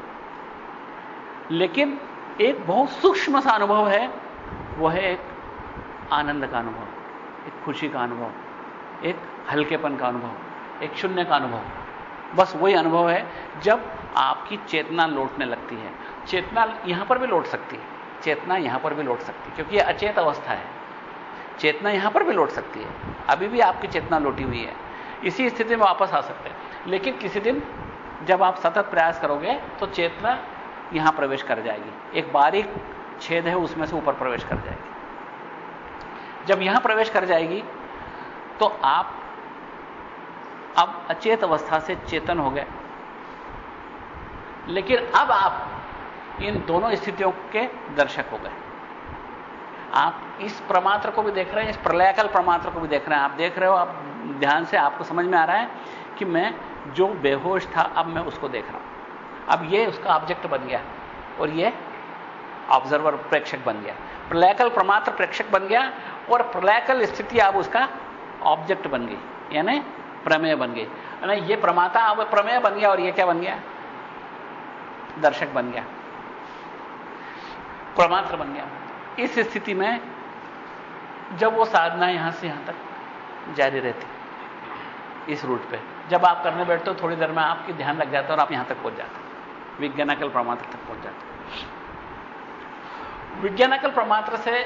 लेकिन एक बहुत सूक्ष्म सा अनुभव है, वह है एक आनंद का अनुभव, एक खुशी का अनुभव, एक हल्केपन का अनुभव, एक शून्य का अनुभव। बस वही अनुभव है, जब आपकी चेतना लौटने लगती है। चेतना यहाँ पर भी लौट सकती है। चेतना यहाँ पर भी लौट सकती है, क्योंकि यह अचेत अवस्था है। चेतना यहाँ पर भी लौट सकती है। अभी भी आपकी चेतना लौटी हुई है। इसी स्थिति में वापस आ सकते हैं। लेकिन किसी दिन जब आप सतत प्रयास करोगे तो चेतना यहाँ प्रवेश कर जाएगी। एक बारीक छेद है, उसमें से ऊपर प्रवेश कर जाएगी। जब यहाँ प्रवेश कर जाएगी तो आप अब अचेत अवस्था से चेतन हो गए। लेकिन अब आप इन दोनों स्थितियों के दर्शक हो गए। आप इस प्रमात्र को भी देख रहे हैं, इस प्रलयकल प्रमात्र को भी देख रहे हैं। आप देख रहे हो, आप ध्यान से आपको समझ में आ रहा है कि मैं जो बेहोश था, अब मैं उसको देख रहा हूँ। अब ये उसका ऑब्जेक्ट बन गया और ये ऑब्जर्वर प्रेक्षक बन गया। प्रलयकल प्रमात्र प्रेक्षक बन गया और प्रलयकल स्थिति अब उसका ऑब्जेक्ट बन गई, यानी प्रमेय बन गई। यानी ये प्रमाता अब प्रमेय बन गया और ये क्या बन गया? दर्शक बन गया। प्रमात्र बन गया। इस स्थिति में जब वो साधना यहाँ से यहाँ तक जारी रहती, इस रूट पे। जब आप करने बैठते हो, थोड़ी देर में आपकी ध्यान लग जाता है और आप यहाँ तक पहुँच जाते विज्ञानकल प्रमात्र तक पहुँच जाते विज्ञानकल प्रमात्र से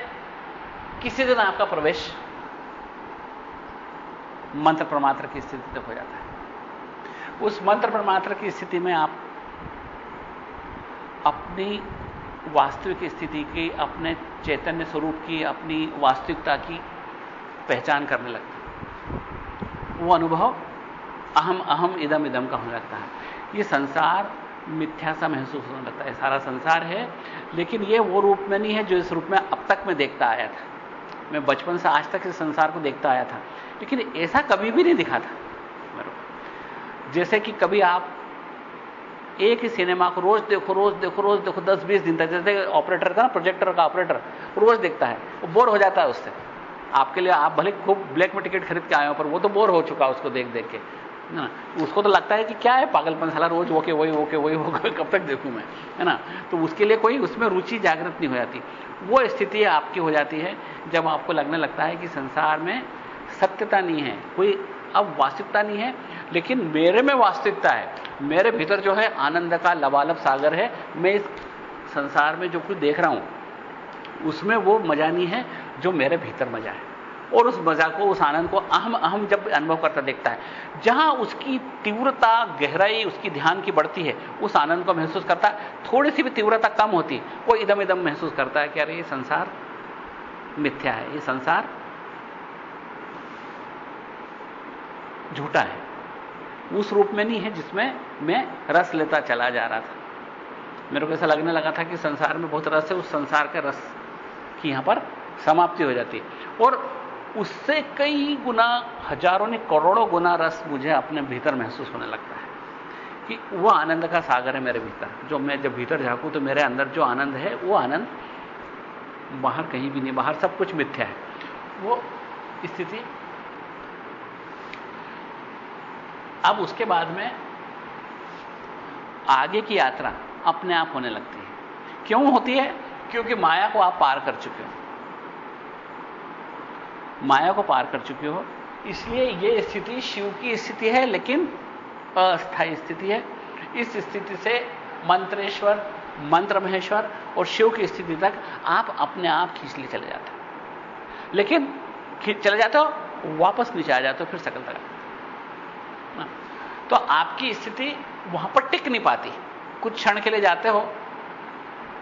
किसी दिन आपका प्रवेश मंत्र प्रमात्र की स्थिति तक हो जाता है। उस मंत्र प्रमात्र की स्थिति में आप अपनी वास्तविक स्थिति की, अपने चैतन्य स्वरूप की, अपनी वास्तविकता की पहचान करने लगते वो अनुभव अहम अहम, इदम इदम का होने लगता है। ये संसार मिथ्या सा महसूस होने लगता है। सारा संसार है, लेकिन ये वो रूप में नहीं है जो इस रूप में अब तक मैं देखता आया था। मैं बचपन से आज तक इस संसार को देखता आया था। लेकिन ऐसा कभी भी नहीं दिखा था मेरे जैसे कि कभी आप एक ही सिनेमा को रोज देखो रोज देखो रोज देखो, दस, बीस दिन तक। जैसे ऑपरेटर का ना, प्रोजेक्टर का ऑपरेटर, रोज देखता है। वो बोर हो जाता है उससे। आपके लिए, आप भले खूब ब्लैक में टिकट खरीद के आए हो, पर वो तो बोर हो चुका है उसको देख देख के। ना? उसको तो लगता है कि क्या है पागलपन साला, रोज ओके वही ओके वही होगा, कब तक देखूँ मैं? है ना? तो उसके लिए कोई उसमें रुचि जागृत नहीं हो जाती। वो स्थिति आपकी हो जाती है, जब आपको लगने लगता है कि संसार में सत्यता नहीं है। कोई अब वास्तविकता नहीं है, लेकिन मेरे में वास्तविकता है। मेरे भीतर जो है आनंद का लबालब सागर है। मैं इस संसार में जो कुछ देख रहा हूँ, उसमें वो मज़ा नहीं है जो मेरे भीतर मज़ा है। और उस मज़ा को, उस आनंद को अहम अहम जब अनुभव करता देखता है, जहाँ उसकी तीव्रता, गहराई, उसकी ध्यान की बढ़ती है, उस आनंद को महसूस करता है। थोड़ी सी भी तीव्रता कम होती वो इदम इदम महसूस करता है कि अरे, ये संसार मिथ्या है, ये संसार झूठा है। उस रूप में नहीं है जिसमें मैं रस लेता चला जा रहा था। मेरे को ऐसा लगने लगा था कि संसार में बहुत रस है, उस संसार के रस की यहाँ पर समाप्ति हो जाती है। और उससे कई गुना, हज़ारों ने करोड़ों गुना रस मुझे अपने भीतर महसूस होने लगता है। कि वह आनंद का सागर है मेरे भीतर। जो मैं जब भीतर झांकू तो मेरे अंदर जो आनंद है, वो आनंद बाहर कहीं भी नहीं, बाहर सब कुछ मिथ्या है। वो स्थिति अब उसके बाद में आगे की यात्रा अपने आप होने लगती है। क्यों होती है? क्योंकि माया को आप पार कर चुके हो। माया को पार कर चुके हो। इसलिए यह स्थिति शिव की स्थिति है, लेकिन अस्थायी स्थिति है। इस स्थिति से मंत्रेश्वर मंत्र महेश्वर और शिव की स्थिति तक आप अपने आप खींच ले चले जाते हो। लेकिन चले जाते हो, वापस नीचे आ जाते हो, फिर सकल तक तो आपकी स्थिति वहाँ पर टिक नहीं पाती। कुछ क्षण के लिए जाते हो,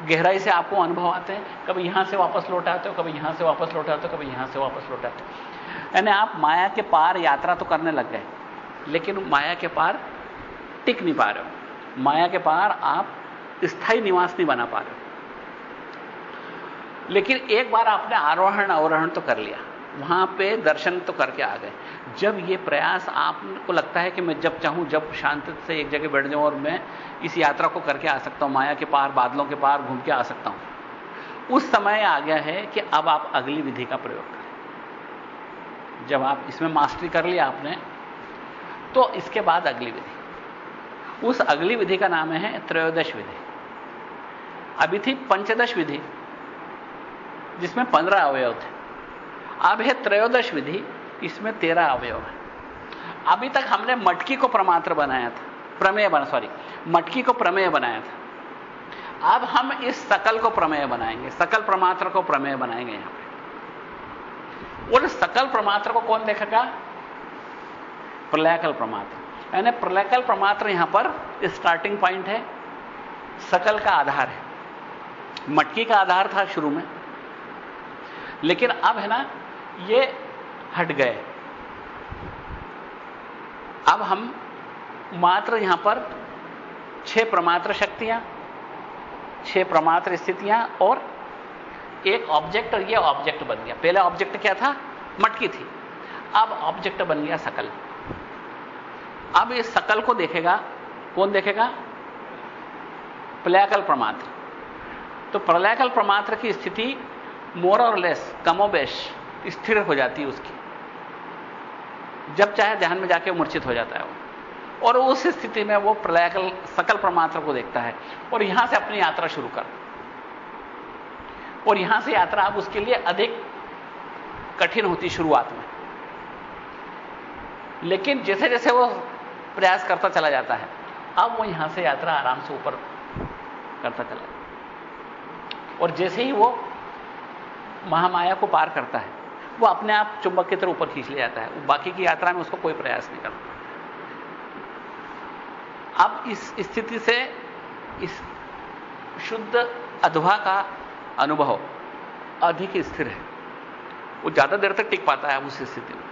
गहराई से आपको अनुभव आते हैं, कभी यहाँ से वापस लौट आते हो, कभी यहाँ से वापस लौट आते हो, कभी यहाँ से वापस लौट आते हो। यानी आप माया के पार यात्रा तो करने लग गए, लेकिन माया के पार टिक नहीं पा रहे हो। माया के पार आप स्थायी निवास नहीं बना पा रहे हो। लेकिन एक बार आपने आरोहण अवरोहण तो कर लिया, वहाँ पे दर्शन तो करके आ गए। जब ये प्रयास आपको लगता है कि मैं जब चाहूँ, जब शांति से एक जगह बैठ जाऊँ और मैं इस यात्रा को करके आ सकता हूँ, माया के पार, बादलों के पार घूम के आ सकता हूँ। उस समय आ गया है कि अब आप अगली विधि का प्रयोग करें। जब आप इसमें मास्टरी कर लिया आपने तो इसके बाद अगली विधि। उस अगली विधि का नाम है त्रयोदश विधि। अभी थी पंचदश विधि, जिसमें पंद्रह अवयव थे। अब है त्रयोदश विधि इसमें तेरह अवयव है। अभी तक हमने मटकी को प्रमात्र बनाया था। प्रमेय बना सॉरी मटकी को प्रमेय बनाया था। अब हम इस सकल को प्रमेय बनाएँगे। सकल प्रमात्र को प्रमेय बनाएँगे यहाँ पे। और सकल प्रमात्र को कौन देखेगा? प्रलयकल प्रमात्र। यानी प्रलयकल प्रमात्र यहाँ पर स्टार्टिंग पॉइंट है। सकल का आधार है। मटकी का आधार था शुरू में। लेकिन अब है ना, ये हट गए। अब हम मात्र यहाँ पर छह प्रमात्र शक्तियाँ, छह प्रमात्र स्थितियाँ और एक ऑब्जेक्ट और ये ऑब्जेक्ट बन गया। पहले ऑब्जेक्ट क्या था? मटकी थी। अब ऑब्जेक्ट बन गया सकल। अब इस सकल को देखेगा। कौन देखेगा? प्रलयकल प्रमात्र। तो प्रलयकल प्रमात्र की स्थिति मोर और लेस कमोबेश स्थिर हो जाती है उसकी। जब चाहे ध्यान में जाके मूर्छित हो जाता है वो। और उस स्थिति में वो प्रलयकल सकल प्रमात्र को देखता है। और यहाँ से अपनी यात्रा शुरू कर। और यहाँ से यात्रा अब उसके लिए अधिक कठिन होती शुरुआत में। लेकिन जैसे जैसे वो प्रयास करता चला जाता है, अब वो यहाँ से यात्रा आराम से ऊपर करता चला और जैसे ही वो महामाया को पार करता है वो अपने आप चुंबक की तरह ऊपर खींच ले जाता है। बाकी की यात्रा में उसको कोई प्रयास नहीं करता। अब इस स्थिति से इस शुद्ध अधवा का अनुभव अधिक स्थिर है। वो ज़्यादा देर तक टिक पाता है उस स्थिति में।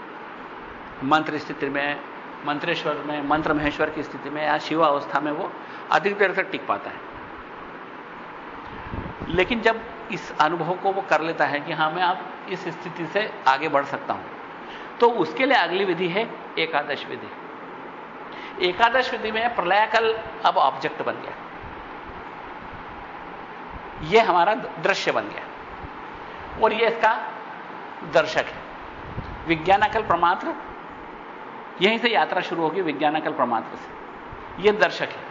मंत्र स्थिति में, मंत्रेश्वर में, मंत्र महेश्वर की स्थिति में या शिव अवस्था में वो अधिक देर तक टिक पाता है। लेकिन जब इस अनुभव को वो कर लेता है कि हाँ, मैं अब इस स्थिति से आगे बढ़ सकता हूँ। तो उसके लिए अगली विधि है एकादश विधि। एकादश विधि में प्रलयकल अब ऑब्जेक्ट बन गया। यह हमारा दृश्य बन गया। और यह इसका दर्शक है। विज्ञानकल प्रमात्र, यहीं से यात्रा शुरू होगी विज्ञानकल प्रमात्र से। यह दर्शक है।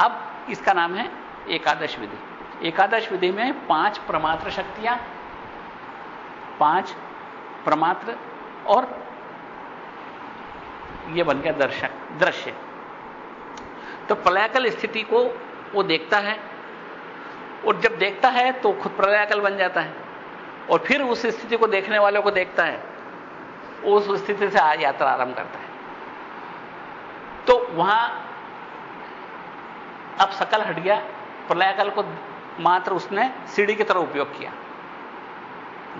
अब इसका नाम है एकादश विधि। एकादश विधि में पाँच प्रमात्र शक्तियाँ, पाँच प्रमात्र और यह बन गया दर्शक, दृश्य। तो प्रलयकल स्थिति को वो देखता है, और जब देखता है तो खुद प्रलयकल बन जाता है, और फिर उस स्थिति को देखने वालों को देखता है, उस स्थिति से आज यात्रा आरंभ करता है। तो वहाँ अब सकल हट गया, प्रलयकल को मात्र उसने सीढ़ी की तरह उपयोग किया।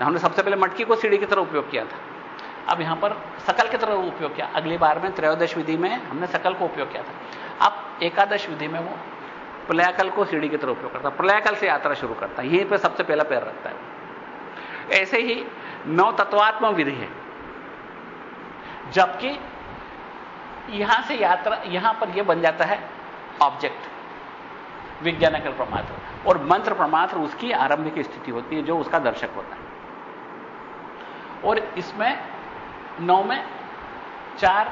हमने सबसे पहले मटकी को सीढ़ी की तरह उपयोग किया था। अब यहाँ पर सकल की तरह उपयोग किया। अगली बार में त्रयोदश विधि में हमने सकल को उपयोग किया था। अब एकादश विधि में वो प्रलयाकल को सीढ़ी की तरह उपयोग करता। प्रलयकल से यात्रा शुरू करता। है यहीं पर सबसे पहला पैर रखता है। ऐसे ही नौ तत्वात्म विधि है। जबकि यहाँ से यात्रा, यहाँ पर यह बन जाता है ऑब्जेक्ट विज्ञानकल प्रमात्र और मंत्र प्रमात्र उसकी आरंभिक स्थिति होती है, जो उसका दर्शक होता है। और इसमें नौ में चार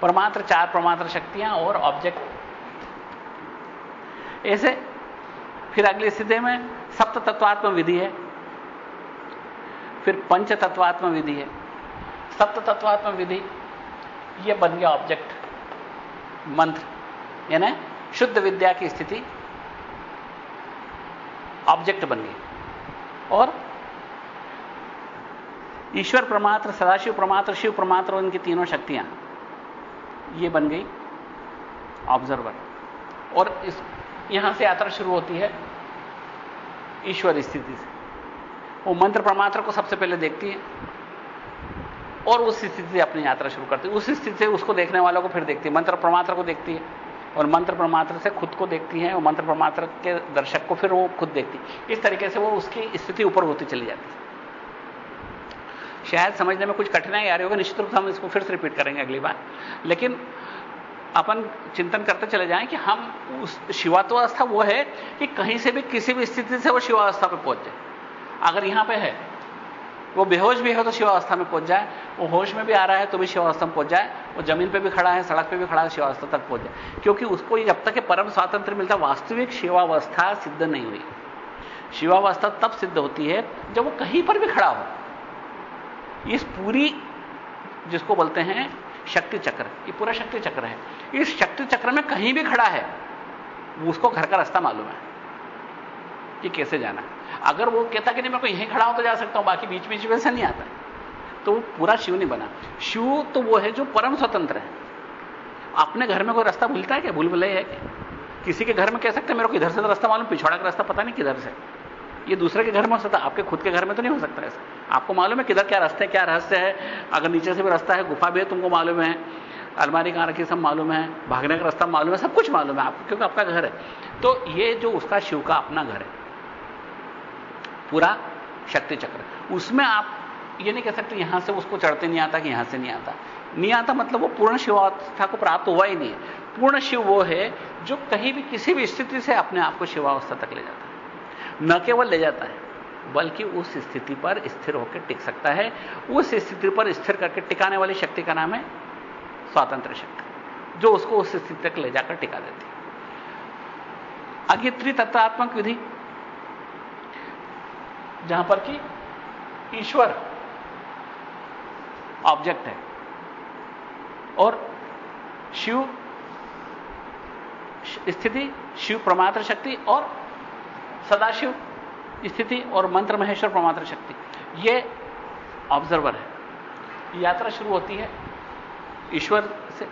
प्रमात्र चार प्रमात्र शक्तियाँ और ऑब्जेक्ट ऐसे, फिर अगली स्थिति में सप्त तत्वात्म विधि है। फिर पंच तत्वात्म विधि है। सप्त तत्वात्म विधि यह बन गया ऑब्जेक्ट मंत्र। यानी शुद्ध विद्या की स्थिति ऑब्जेक्ट बन गई। और ईश्वर प्रमात्र, सदाशिव प्रमात्र, शिव प्रमात्र उनकी तीनों शक्तियाँ ये बन गई ऑब्जर्वर और इस, यहाँ से यात्रा शुरू होती है ईश्वर स्थिति से। वो मंत्र प्रमात्र को सबसे पहले देखती है और उस स्थिति से अपनी यात्रा शुरू करती है। उस स्थिति से उसको देखने वालों को फिर देखती है। मंत्र प्रमात्र को देखती है। और मंत्र प्रमात्र से खुद को देखती है और मंत्र प्रमात्र के दर्शक को फिर वो खुद देखती इस तरीके से वो उसकी स्थिति ऊपर होती चली जाती शायद समझने में कुछ कठिनाई आ रही होगी, निश्चित रूप से हम इसको फिर से रिपीट करेंगे अगली बार। लेकिन अपन चिंतन करते चले जाएँ कि हम उस शिवात्वावस्था वो है कि कहीं से भी किसी भी स्थिति से वो शिवावस्था पर पहुँच जाए। अगर यहाँ पे है वो बेहोश भी है तो शिवावस्था में पहुँच जाए। वो होश में भी आ रहा है तो भी शिवावस्था में पहुँच जाए। वो ज़मीन पे भी खड़ा है, सड़क पे भी खड़ा है शिवावस्था तक पहुँच जाए। क्योंकि उसको जब तक परम स्वातंत्र मिलता, वास्तविक शिवावस्था सिद्ध नहीं हुई। शिवावस्था तब सिद्ध होती है, जब वो कहीं पर भी खड़ा हो। इस पूरी, जिसको बोलते हैं, शक्ति चक्र। ये पूरा शक्ति चक्र है। इस शक्ति चक्र में कहीं भी खड़ा है उसको घर का रास्ता मालूम है। कि कैसे जाना? अगर वो कहता कि नहीं, मैं को यहीं खड़ा हूँ तो जा सकता हूँ, बाकी बीच बीच में से नहीं आता। तो वो पूरा शिव नहीं बना। शिव तो वो है जो परम स्वतंत्र है। अपने घर में कोई रास्ता भूलता है क्या? भूल भुलई है किसी के घर में कह सकते मेरे को इधर से तो रास्ता मालूम पिछौड़ा का रास्ता पता नहीं किधर से। ये दूसरे के घर में हो सकता आपके खुद के घर में तो नहीं हो सकता ऐसा। आपको मालूम है किधर क्या रास्ते, क्या रहस्य है? अगर नीचे से भी रास्ता है, गुफा भी है, तुमको मालूम है। अलमारी कहाँ रखी सब मालूम है। भागने का रास्ता मालूम है, सब कुछ मालूम है आपको, क्योंकि आपका घर है। तो ये जो उसका शिव का अपना घर है पूरा शक्ति चक्र। उसमें आप ये नहीं कह सकते यहाँ से उसको चढ़ते नहीं आता कि यहाँ से नहीं आता। नहीं आता मतलब वो पूर्ण शिवावस्था को प्राप्त हुआ ही नहीं है। पूर्ण शिव वो है जो कहीं भी किसी भी स्थिति से अपने आप को शिवावस्था तक ले जाता है। न केवल ले जाता है, बल्कि उस स्थिति पर स्थिर होकर टिक सकता है। उस स्थिति पर स्थिर करके टिकाने वाली शक्ति का नाम है स्वातंत्र शक्ति, जो उसको उस स्थिति तक ले जाकर टिका देती है। आगे त्रितत्वात्मक विधि जहाँ पर कि ईश्वर ऑब्जेक्ट है। और शिव, स्थिति शिव प्रमात्र शक्ति और सदाशिव स्थिति और मंत्र महेश्वर प्रमात्र शक्ति। ये ऑब्जर्वर है। यात्रा शुरू होती है ईश्वर से।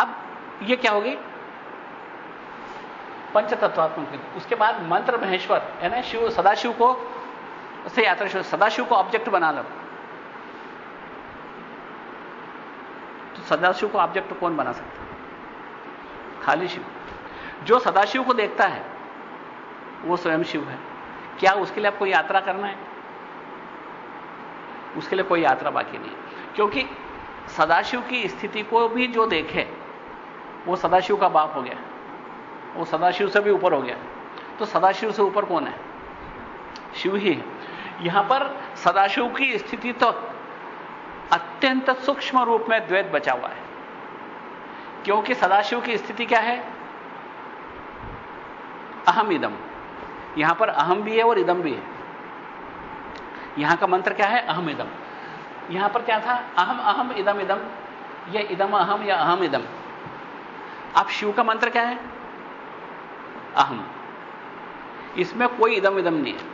अब ये क्या होगी? पंच तत्वात्मक उसके बाद मंत्र महेश्वर, यानी शिव, सदाशिव को, से यात्रा सदाशिव को ऑब्जेक्ट बना लो। तो सदाशिव को ऑब्जेक्ट कौन बना सकता खाली शिव। जो सदाशिव को देखता है, वो स्वयं शिव है। क्या उसके लिए आपको यात्रा करना है? उसके लिए कोई यात्रा बाकी नहीं क्योंकि सदाशिव की स्थिति को भी जो देखे, वो सदाशिव का बाप हो गया। वो सदाशिव से भी ऊपर हो गया। तो सदाशिव से ऊपर कौन है? शिव ही। है यहाँ पर सदाशिव की स्थिति तो अत्यंत सूक्ष्म रूप में द्वैत बचा हुआ है। क्योंकि सदाशिव की स्थिति क्या है? अहम इदम। यहाँ पर अहम भी है और इदम भी है। यहाँ का मंत्र क्या है? अहम इदम। यहाँ पर क्या था? अहम अहम, इदम इदम। यह इदम, अहम या अहम, इदम। अब शिव का मंत्र क्या है? अहम। इसमें कोई इदम इदम नहीं है।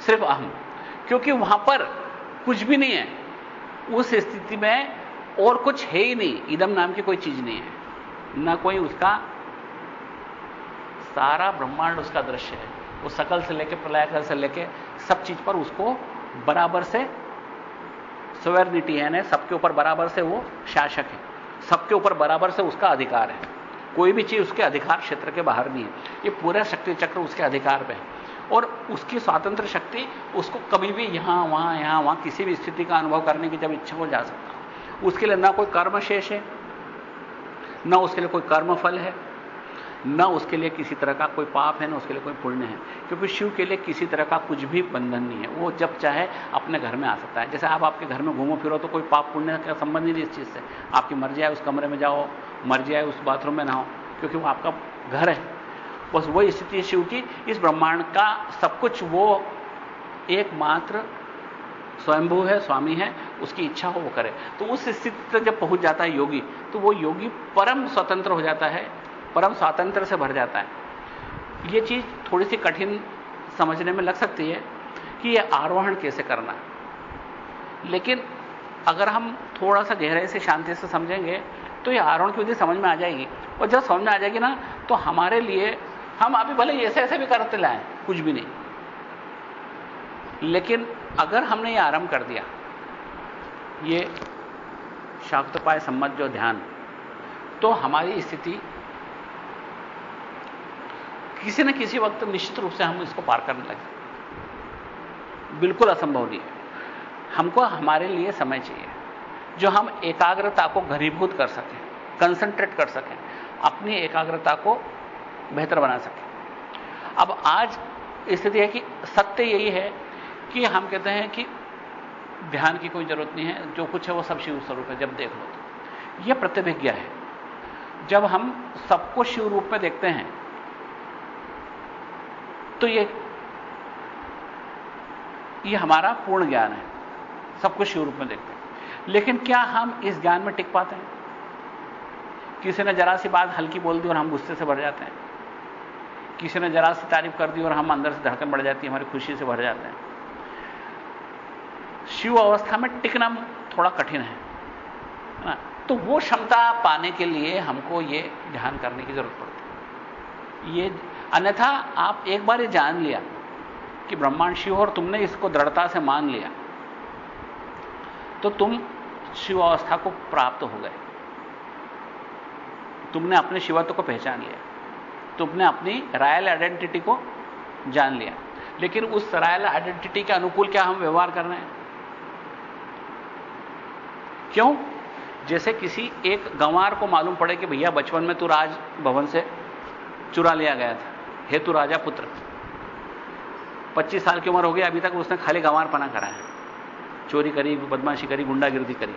सिर्फ़ अहम। क्योंकि वहाँ पर कुछ भी नहीं है। उस स्थिति में और कुछ है ही नहीं। इदम नाम की कोई चीज़ नहीं है। ना कोई उसका सारा ब्रह्मांड उसका दृश्य है। वो सकल से लेके प्रलय से लेके सब चीज़ पर उसको बराबर से स्वेरनिटी है सबके ऊपर बराबर से वो शासक है। सबके ऊपर बराबर से उसका अधिकार है। कोई भी चीज़ उसके अधिकार क्षेत्र के बाहर नहीं है। ये पूरा शक्ति चक्र उसके अधिकार पे है। और उसकी स्वतंत्र शक्ति उसको कभी भी यहाँ, वहाँ यहाँ, वहाँ किसी भी स्थिति का अनुभव करने की जब इच्छा हो जा सकता उसके लिए ना कोई कर्म शेष है, ना उसके लिए कोई कर्म फल है, ना उसके लिए किसी तरह का कोई पाप है, ना उसके लिए कोई पुण्य है। क्योंकि शिव के लिए किसी तरह का कुछ भी बंधन नहीं है। वो जब चाहे अपने घर में आ सकता है। जैसे आप आपके घर में घूमो फिरो तो कोई पाप पुण्य का संबंध ही नहीं इस चीज़ से। आपकी मर्ज़ी आए उस कमरे में जाओ मर्ज़ी आए उस बाथरूम में नहाओ क्योंकि वो आपका घर है। बस वही स्थिति शिव की। इस ब्रह्मांड का सब कुछ वो एकमात्र स्वयंभू है, स्वामी है, उसकी इच्छा हो वो करे। तो उस स्थिति तक जब पहुँच जाता है योगी तो वो योगी परम स्वतंत्र हो जाता है, परम स्वातंत्र से भर जाता है। ये चीज़ थोड़ी सी कठिन समझने में लग सकती है कि ये आरोहण कैसे करना है। लेकिन अगर हम थोड़ा सा गहराई से शांति से समझेंगे तो ये आरोहण की विधि समझ में आ जाएगी। और जब समझ में आ जाएगी ना तो हमारे लिए, हम अभी भले ऐसे ऐसे भी करते लाए, कुछ भी नहीं। लेकिन अगर हमने ये आरंभ कर दिया, ये शाक्तपाय सम्मत जो ध्यान तो हमारी स्थिति किसी न किसी वक्त निश्चित रूप से हम इसको पार करने लगे। बिल्कुल असंभव नहीं है। हमको हमारे लिए समय चाहिए। जो हम एकाग्रता को घरीभूत कर सकें कंसंट्रेट कर सकें, अपनी एकाग्रता को बेहतर बना सकें। अब आज स्थिति है कि सत्य यही है कि हम कहते हैं कि ध्यान की कोई ज़रूरत नहीं है, जो कुछ है वो सब शिव स्वरूप है, जब देख लो तो। यह प्रतिभिज्ञा है। जब हम सबको शिव रूप में देखते हैं तो ये ये हमारा पूर्ण ज्ञान है, सबको शिव रूप में देखते हैं। लेकिन क्या हम इस ज्ञान में टिक पाते हैं? किसी ने जरा सी बात हल्की बोल दी और हम गुस्से से भर जाते हैं। किसी ने जरा सी तारीफ़ कर दी और हम अंदर से धड़कन बढ़ जाती है, हमारी खुशी से भर जाते हैं। शिव अवस्था में टिकना थोड़ा कठिन है ना? तो वो क्षमता पाने के लिए हमको ये ध्यान करने की ज़रूरत पड़ती है। ये अन्यथा आप एक बार ये जान लिया कि ब्रह्मांड शिव और तुमने इसको दृढ़ता से मान लिया तो तुम शिव अवस्था को प्राप्त हो गए। तुमने अपने शिवत्व को पहचान लिया। तुमने अपनी रॉयल आइडेंटिटी को जान लिया। लेकिन उस रॉयल आइडेंटिटी के अनुकूल क्या हम व्यवहार कर रहे हैं? क्यों? जैसे किसी एक गंवार को मालूम पड़े कि भैया बचपन में तू राज भवन से चुरा लिया गया था। हेतु राजा पुत्र 25 साल की उम्र हो गई, अभी तक उसने खाली गंवार पना करा है। चोरी करी, बदमाशी करी, गुंडागिर्दी करी।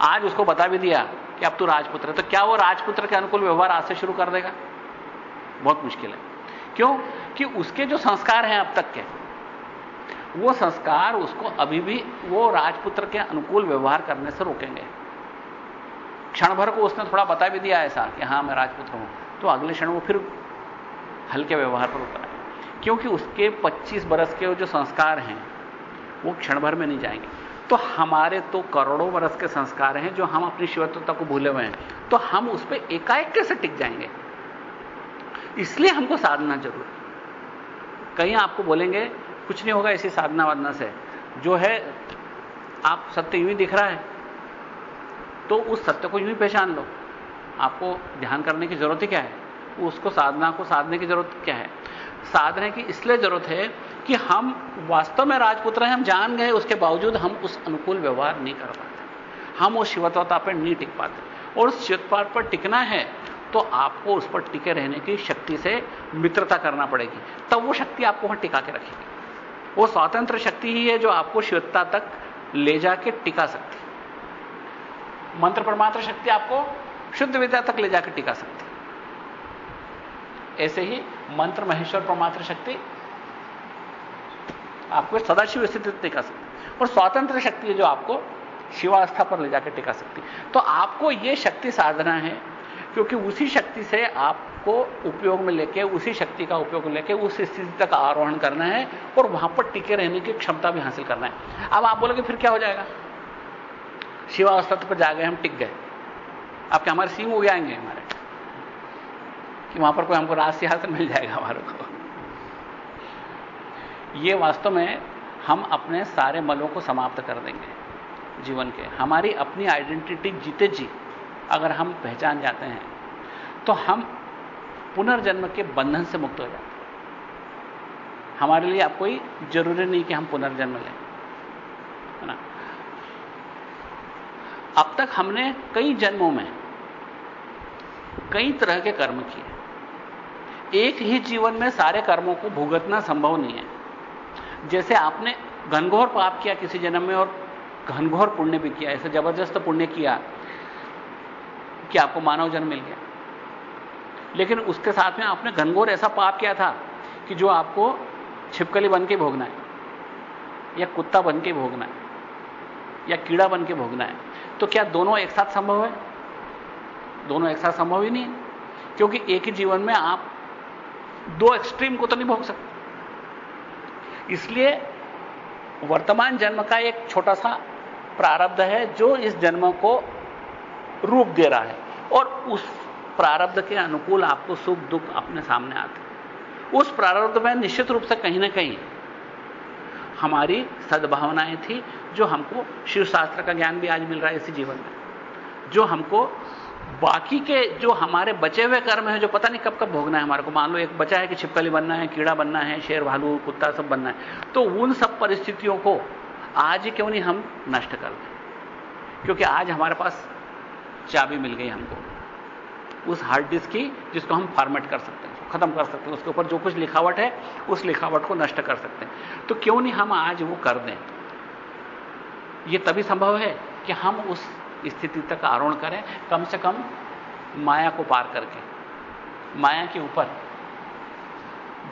आज उसको बता भी दिया कि अब तू राजपुत्र है तो क्या वो राजपुत्र के अनुकूल व्यवहार आज से शुरू कर देगा? बहुत मुश्किल है। क्यों? कि उसके जो संस्कार हैं अब तक के, वो संस्कार उसको अभी भी वो राजपुत्र के अनुकूल व्यवहार करने से रोकेंगे। क्षण भर को उसने थोड़ा बता भी दिया ऐसा कि हाँ, मैं राजपुत्र हूँ तो अगले क्षण वो फिर हल्के व्यवहार पर उतर क्योंकि उसके 25 बरस के जो संस्कार हैं वो क्षण भर में नहीं जाएँगे। तो हमारे तो करोड़ों वर्ष के संस्कार हैं जो हम अपनी शिवत्वता को भूले हुए हैं। तो हम उस पर एकाएक कैसे टिक जाएँगे। इसलिए हमको साधना ज़रूर कहीं आपको बोलेंगे, कुछ नहीं होगा ऐसी साधना वाधना से। जो है, आप सत्य यूँ ही दिख रहा है। तो उस सत्य को यूँ ही पहचान लो। आपको ध्यान करने की ज़रूरत ही क्या है? उसको साधना को साधने की ज़रूरत क्या है? साधने की इसलिए ज़रूरत है कि हम वास्तव में राजपुत्र हैं, हम जान गए उसके बावजूद हम उस अनुकूल व्यवहार नहीं कर पाते। हम उस शिवत्वता पर नहीं टिक पाते। और उस शिवत्व पर टिकना है तो आपको उस पर टिके रहने की शक्ति से मित्रता करना पड़ेगी। तब वो शक्ति आपको वहाँ टिका के रखेगी। वो स्वतंत्र शक्ति ही है जो आपको शिवत्ता तक ले जाके टिका सकती मंत्र परमात्र शक्ति आपको शुद्ध विद्या तक ले जाकर टिका सकती ऐसे ही मंत्र महेश्वर परमात्र शक्ति, आपको सदाशिव स्थिति टिका सकती और स्वतंत्र शक्ति है जो आपको शिवास्था पर ले जाकर टिका सकती तो आपको यह शक्ति साधना है, क्योंकि उसी शक्ति से आपको उपयोग में लेके, उसी शक्ति का उपयोग लेके, उस स्थिति तक आरोहण करना है और वहाँ पर टिके रहने की क्षमता भी हासिल करना है। अब आप बोलोगे, फिर क्या हो जाएगा? शिवावस्था पर जा गए, हम टिक गए। आपके हमारे सींग हो आएँगे हमारे? कि वहाँ पर कोई हमको राज सिंहासन मिल जाएगा हमारे को। ये वास्तव में हम अपने सारे मलों को समाप्त कर देंगे जीवन के। हमारी अपनी आइडेंटिटी जीते जी, अगर हम पहचान जाते हैं तो हम पुनर्जन्म के बंधन से मुक्त हो जाते हैं। हमारे लिए अब कोई ज़रूरी नहीं कि हम पुनर्जन्म लें, है ना? अब तक हमने कई जन्मों में कई तरह के कर्म किए। एक ही जीवन में सारे कर्मों को भुगतना संभव नहीं है। जैसे आपने घनघोर पाप किया किसी जन्म में और घनघोर पुण्य भी किया, ऐसे ज़बरदस्त पुण्य किया कि आपको मानव जन्म मिल गया। लेकिन उसके साथ में आपने घनघोर ऐसा पाप किया था कि जो आपको छिपकली बन के भोगना है, या कुत्ता बन के भोगना है, या कीड़ा बन के भोगना है तो क्या दोनों एक साथ संभव है? दोनों एक साथ संभव ही नहीं है। क्योंकि एक ही जीवन में आप दो एक्सट्रीम को तो नहीं भोग सकते। इसलिए वर्तमान जन्म का एक छोटा सा प्रारब्ध है जो इस जन्म को रूप दे रहा है। और उस प्रारब्ध के अनुकूल आपको सुख, दुख अपने सामने आते उस प्रारब्ध में निश्चित रूप से कहीं ना कहीं हमारी सद्भावनाएँ थी, जो हमको शिव शास्त्र का ज्ञान भी आज मिल रहा है इसी जीवन में। जो हमको बाकी के जो हमारे बचे हुए कर्म है, जो पता नहीं कब कब भोगना है हमारे को। मान लो एक बचा है कि छिपकली बनना है, कीड़ा बनना है, शेर, भालू, कुत्ता सब बनना है। तो उन सब परिस्थितियों को आज क्यों नहीं हम नष्ट कर दें? क्योंकि आज हमारे पास चाबी मिल गई हमको। उस हार्ड डिस्क की जिसको हम फॉर्मेट कर सकते हैं, खत्म कर सकते हैं, उसके ऊपर जो कुछ लिखावट है, उस लिखावट को नष्ट कर सकते हैं। तो क्यों नहीं हम आज वो कर दें? ये तभी संभव है कि हम उस स्थिति तक आरोहण करें, कम से कम माया को पार करके, माया के ऊपर।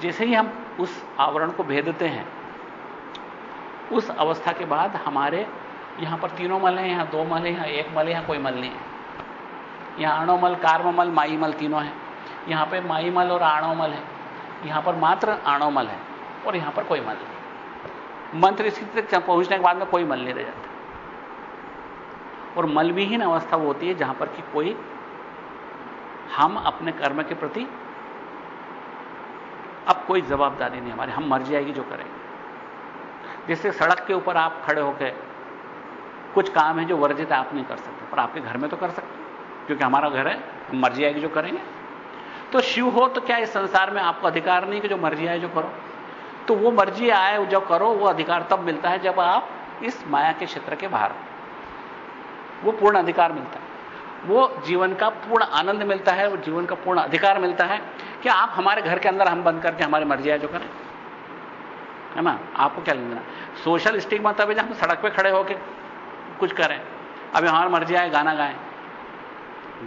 जैसे ही हम उस आवरण को भेदते हैं, उस अवस्था के बाद हमारे यहाँ पर तीनों मल हैं, यहाँ दो मल हैं, यहाँ एक मल है, यहाँ कोई मल नहीं है। यहाँ आणोमल कार्ममल माईमल तीनों है। यहाँ पे माईमल और आणोमल है। यहाँ पर मात्र आणोमल है और यहाँ पर कोई मल नहीं। मंत्र स्थिति तक पहुँचने के बाद में कोई मल नहीं रह जाता। और मलविहीन अवस्था वो होती है जहाँ पर कि कोई हम अपने कर्म के प्रति अब कोई जवाबदारी नहीं हमारी, हम मर जाएगी जो करेंगे। जैसे सड़क के ऊपर आप खड़े होकर कुछ काम है जो वर्जित आप नहीं कर सकते, पर आपके घर में तो कर सकते क्योंकि हमारा घर है, हम मर्ज़ी आएगी जो करेंगे। तो शिव हो तो क्या इस संसार में आपको अधिकार नहीं कि जो मर्ज़ी आए जो करो? तो वो मर्ज़ी आए जो करो, वो अधिकार तब मिलता है जब आप इस माया के क्षेत्र के बाहर वो पूर्ण अधिकार मिलता है। वो जीवन का पूर्ण आनंद मिलता है, वो जीवन का पूर्ण अधिकार मिलता है कि आप हमारे घर के अंदर हम बंद करके हमारी मर्ज़ी आए जो करें। है ना? आपको क्या लेना सोशल स्टिक मतलब है हम सड़क पे खड़े होकर कुछ करें। अभी हमारी मर्ज़ी आए, गाना गाएँ।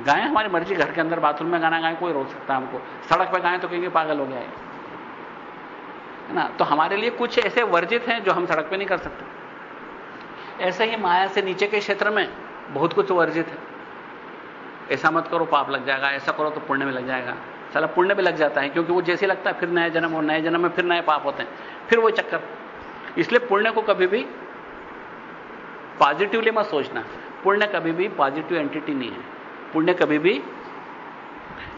गाएँ हमारी मर्ज़ी, घर के अंदर बाथरूम में गाना गाएँ, कोई रोक सकता है हमको। सड़क पे गाएँ तो कहेंगे पागल हो गया है ना? तो हमारे लिए कुछ ऐसे वर्जित हैं जो हम सड़क पे नहीं कर सकते। ऐसे ही माया से नीचे के क्षेत्र में बहुत कुछ वर्जित है। ऐसा मत करो पाप लग जाएगा, ऐसा करो तो पुण्य में लग जाएगा। साला पुण्य भी लग जाता है, क्योंकि वो जैसे लगता है, फिर नया जन्म और नए जन्म में फिर नए पाप होते हैं। फिर वो चक्कर। इसलिए पुण्य को कभी भी पॉजिटिवली मत सोचना। पुण्य कभी भी पॉजिटिव एंटिटी नहीं है। पुण्य कभी भी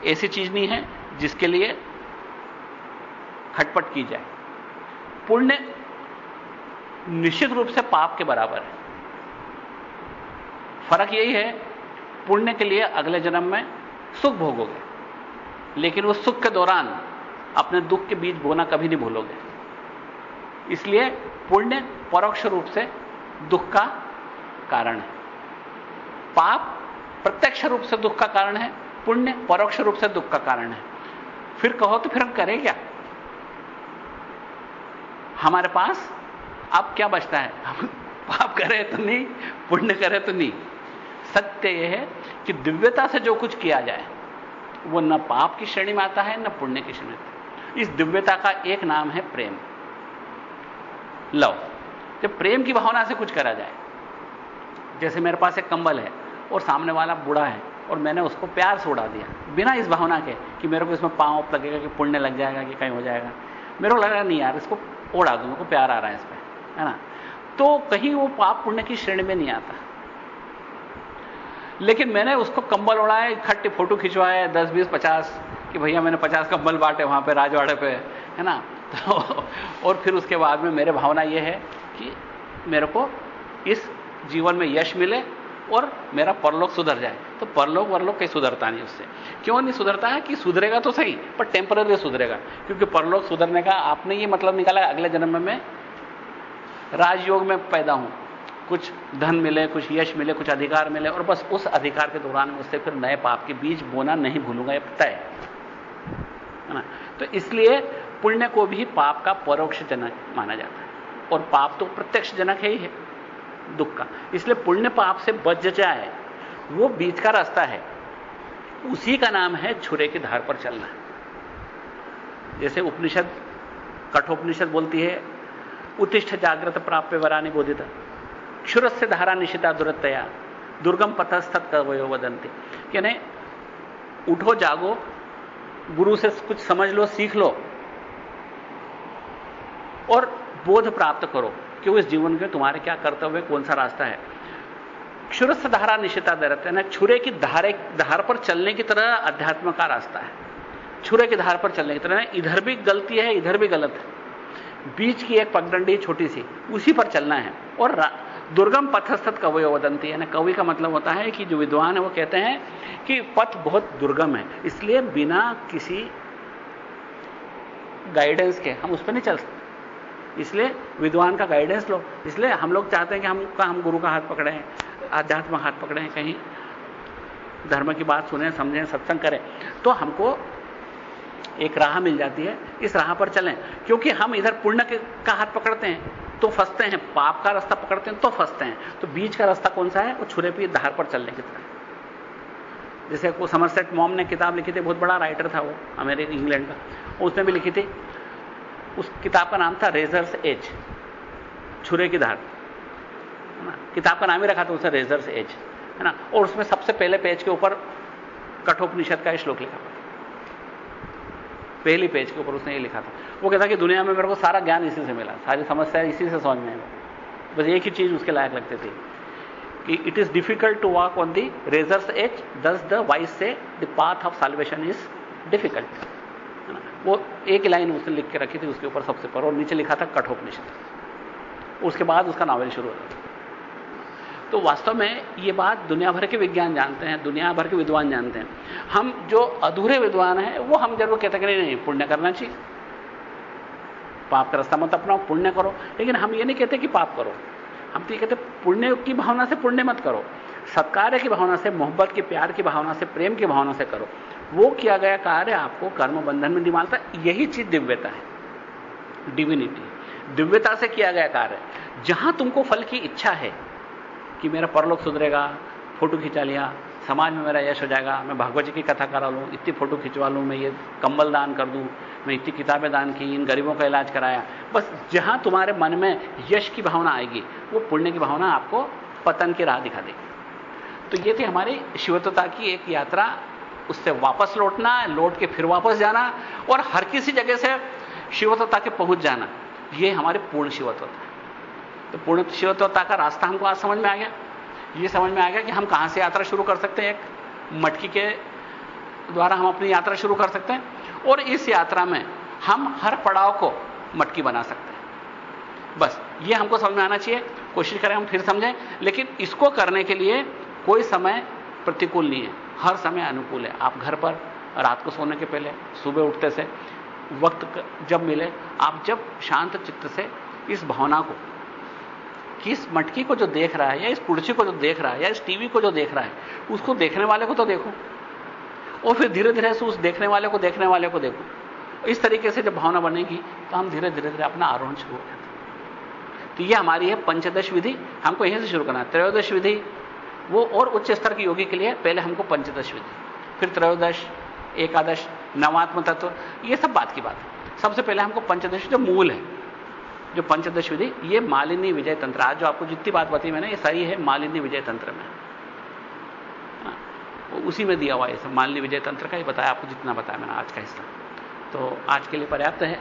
ऐसी चीज़ नहीं है जिसके लिए खटपट की जाए। पुण्य निश्चित रूप से पाप के बराबर है। फ़र्क यही है, पुण्य के लिए अगले जन्म में सुख भोगोगे। लेकिन उस सुख के दौरान अपने दुख के बीज बोना कभी नहीं भूलोगे। इसलिए पुण्य परोक्ष रूप से दुख का कारण है। पाप प्रत्यक्ष रूप से दुख का कारण है, पुण्य परोक्ष रूप से दुख का कारण है। फिर कहो तो फिर हम करें क्या? हमारे पास अब क्या बचता है? हम पाप करें तो नहीं, पुण्य करें तो नहीं। सत्य यह है कि दिव्यता से जो कुछ किया जाए, वो न पाप की श्रेणी में आता है, न पुण्य की श्रेणी में इस दिव्यता का एक नाम है प्रेम। लव जब प्रेम की भावना से कुछ करा जाए, जैसे मेरे पास एक कंबल है, और सामने वाला बूढ़ा है, और मैंने उसको प्यार से उड़ा दिया, बिना इस भावना के कि मेरे को इसमें पाँव लगेगा कि पुण्य लग जाएगा कि कहीं हो जाएगा। मेरे को लग रहा नहीं यार, इसको उड़ा दूँ, मेरे को प्यार आ रहा है इस पर है ना? तो कहीं वो पाप पुण्य की श्रेणी में नहीं आता। लेकिन मैंने उसको कंबल उड़ाए, इकट्ठे फ़ोटो खिंचवाए, दस, बीस, पचास, कि भैया मैंने पचास कंबल बांटे वहाँ पे, राजवाड़े पे, है ना? तो और फिर उसके बाद में मेरे भावना यह है कि मेरे को इस जीवन में यश मिले और मेरा परलोक सुधर जाए। तो परलोक, वरलोक कहीं सुधरता नहीं उससे। क्यों नहीं सुधरता है कि सुधरेगा तो सही, पर टेम्पररी सुधरेगा। क्योंकि परलोक सुधरने का आपने ये मतलब निकाला, अगले जन्म में मैं राजयोग में पैदा हूँ। कुछ धन मिले, कुछ यश मिले, कुछ अधिकार मिले और बस उस अधिकार के दौरान उससे फिर नए पाप के बीज बोना नहीं भूलूँगा यह तय है। ना? तो इसलिए पुण्य को भी पाप का परोक्ष जनक माना जाता है और पाप तो प्रत्यक्ष जनक है ही है, दुख का। इसलिए पुण्य पाप से बच जाए, वो बीच का रास्ता है। उसी का नाम है छुरे की धार पर चलना। जैसे उपनिषद, कठोपनिषद बोलती है उत्तिष्ठ जागृत प्राप्य वरानी बोधित। क्षुर से धारा निशिता दुरतया दुर्गम पथस्थत कवयो वदंती यानी उठो, जागो, गुरु से कुछ समझ लो, सीख लो और बोध प्राप्त करो कि उस जीवन में तुम्हारे क्या कर्तव्य, कौन सा रास्ता है। क्षुरस्थ धारा निशिता दरत है ना छुरे की धारे, धार पर चलने की तरह अध्यात्म का रास्ता है। छुरे की धार पर चलने की तरह ना इधर भी गलती है, इधर भी गलत है। बीच की एक पगडंडी छोटी सी, उसी पर चलना है और दुर्गम पथस्थित कवि वदंती है ना कवि का मतलब होता है कि जो विद्वान है वो कहते हैं कि पथ बहुत दुर्गम है। इसलिए बिना किसी गाइडेंस के हम उस पर नहीं चल सकते। इसलिए विद्वान का गाइडेंस लो। इसलिए हम लोग चाहते हैं कि हम का हम गुरु का हाथ पकड़े हैं, आध्यात्म हाथ पकड़े हैं, कहीं धर्म की बात सुने, समझें, सत्संग करें। तो हमको एक राह मिल जाती है। इस राह पर चलें। क्योंकि हम इधर पुण्य का हाथ पकड़ते हैं। तो फंसते हैं, पाप का रास्ता पकड़ते हैं तो फंसते हैं। तो बीच का रास्ता कौन सा है? वो छुरे पे धार पर चलने की तरह। जैसे वो समरसेट मॉम ने किताब लिखी थी, बहुत बड़ा राइटर था वो, अमेरिका इंग्लैंड का। उसने भी लिखी थी। उस किताब का नाम था रेजर्स एज छुरे की धार। किताब का नाम ही रखा था उसने रेजर्स एज है ना? और उसमें सबसे पहले पेज के ऊपर कठोपनिषद का श्लोक लिखा था। पहली पेज के ऊपर उसने ये लिखा था। वो कहता कि दुनिया में मेरे को सारा ज्ञान इसी से मिला, सारी समस्या इसी से समझ में आई बस एक ही चीज़ उसके लायक लगती थी कि it is difficult to walk on the razor's edge thus the wise say the path of salvation is difficult वो एक लाइन उसने लिख के रखी थी उसके ऊपर सबसे पर और नीचे लिखा था कठोपनिषद। उसके बाद उसका नावल शुरू होता तो वास्तव में ये बात दुनिया भर के विज्ञान जानते हैं दुनिया भर के विद्वान जानते हैं। हम जो अधूरे विद्वान हैं, वो हम ज़रूर कहते हैं नहीं, पुण्य करना चाहिए। पाप का रास्ता मत अपनाओ, पुण्य करो। लेकिन हम ये नहीं कहते कि पाप करो। हम तो ये कहते पुण्य की भावना से पुण्य मत करो। सत्कार्य की भावना से, मोहब्बत के प्यार की भावना से, प्रेम की भावना से करो। वो किया गया कार्य आपको कर्म बंधन में निमालता यही चीज़ दिव्यता है। डिविनिटी दिव्यता से किया गया कार्य। जहाँ तुमको फल की इच्छा है कि मेरा परलोक सुधरेगा, फ़ोटो खिंचा लिया, समाज में मेरा यश हो जाएगा, मैं भागवत जी की कथा करा लूँ, इतनी फ़ोटो खिंचवा लूँ, मैं ये कंबल दान कर दूँ, मैं इतनी किताबें दान की, इन गरीबों का इलाज कराया। बस जहाँ तुम्हारे मन में यश की भावना आएगी, वो पुण्य की भावना आपको पतन की राह दिखा देगी। तो ये थी हमारी शिवत्वता की एक यात्रा। उससे वापस लौटना, लौट के फिर वापस जाना और हर किसी जगह से शिवत्वता के पहुँच जाना, ये हमारी पूर्ण शिवत्वता तो पूर्ण शिवत्वता का रास्ता हमको आज समझ में आ गया। ये समझ में आ गया कि हम कहाँ से यात्रा शुरू कर सकते हैं। एक मटकी के द्वारा हम अपनी यात्रा शुरू कर सकते हैं और इस यात्रा में हम हर पड़ाव को मटकी बना सकते हैं। बस, ये हमको समझ में आना चाहिए। कोशिश करें हम फिर समझें, लेकिन इसको करने के लिए कोई समय प्रतिकूल नहीं है। हर समय अनुकूल है। आप घर पर रात को सोने के पहले, सुबह उठते से, वक्त जब मिले, आप जब शांत चित्त से इस भावना को कि इस मटकी को जो देख रहा है या इस कुर्सी को जो देख रहा है या इस टीवी को जो देख रहा है, उसको देखने वाले को तो देखो। और फिर धीरे धीरे से उस देखने वाले को, देखने वाले को देखो। इस तरीके से जब भावना बनेगी तो हम धीरे धीरे धीरे अपना आरोहण शुरू जाते तो ये हमारी है पंचदश विधि। हमको यहीं से शुरू करना है। त्रयोदश विधि, वो और उच्च स्तर की योगी के लिए पहले हमको पंचदश विधि, फिर त्रयोदश, एकादश, नवात्म तत्व, ये सब बात की बात है। सबसे पहले हमको पंचदश जो मूल है जो पंचदश विधि ये मालिनी विजय तंत्र आज जो आपको जितनी बात बताई मैंने ये सारी है मालिनी विजय तंत्र में। हाँ, उसी में दिया हुआ है मालिनी विजय तंत्र का ही बताया आपको जितना बताया मैंने आज का हिस्सा। तो आज के लिए पर्याप्त है।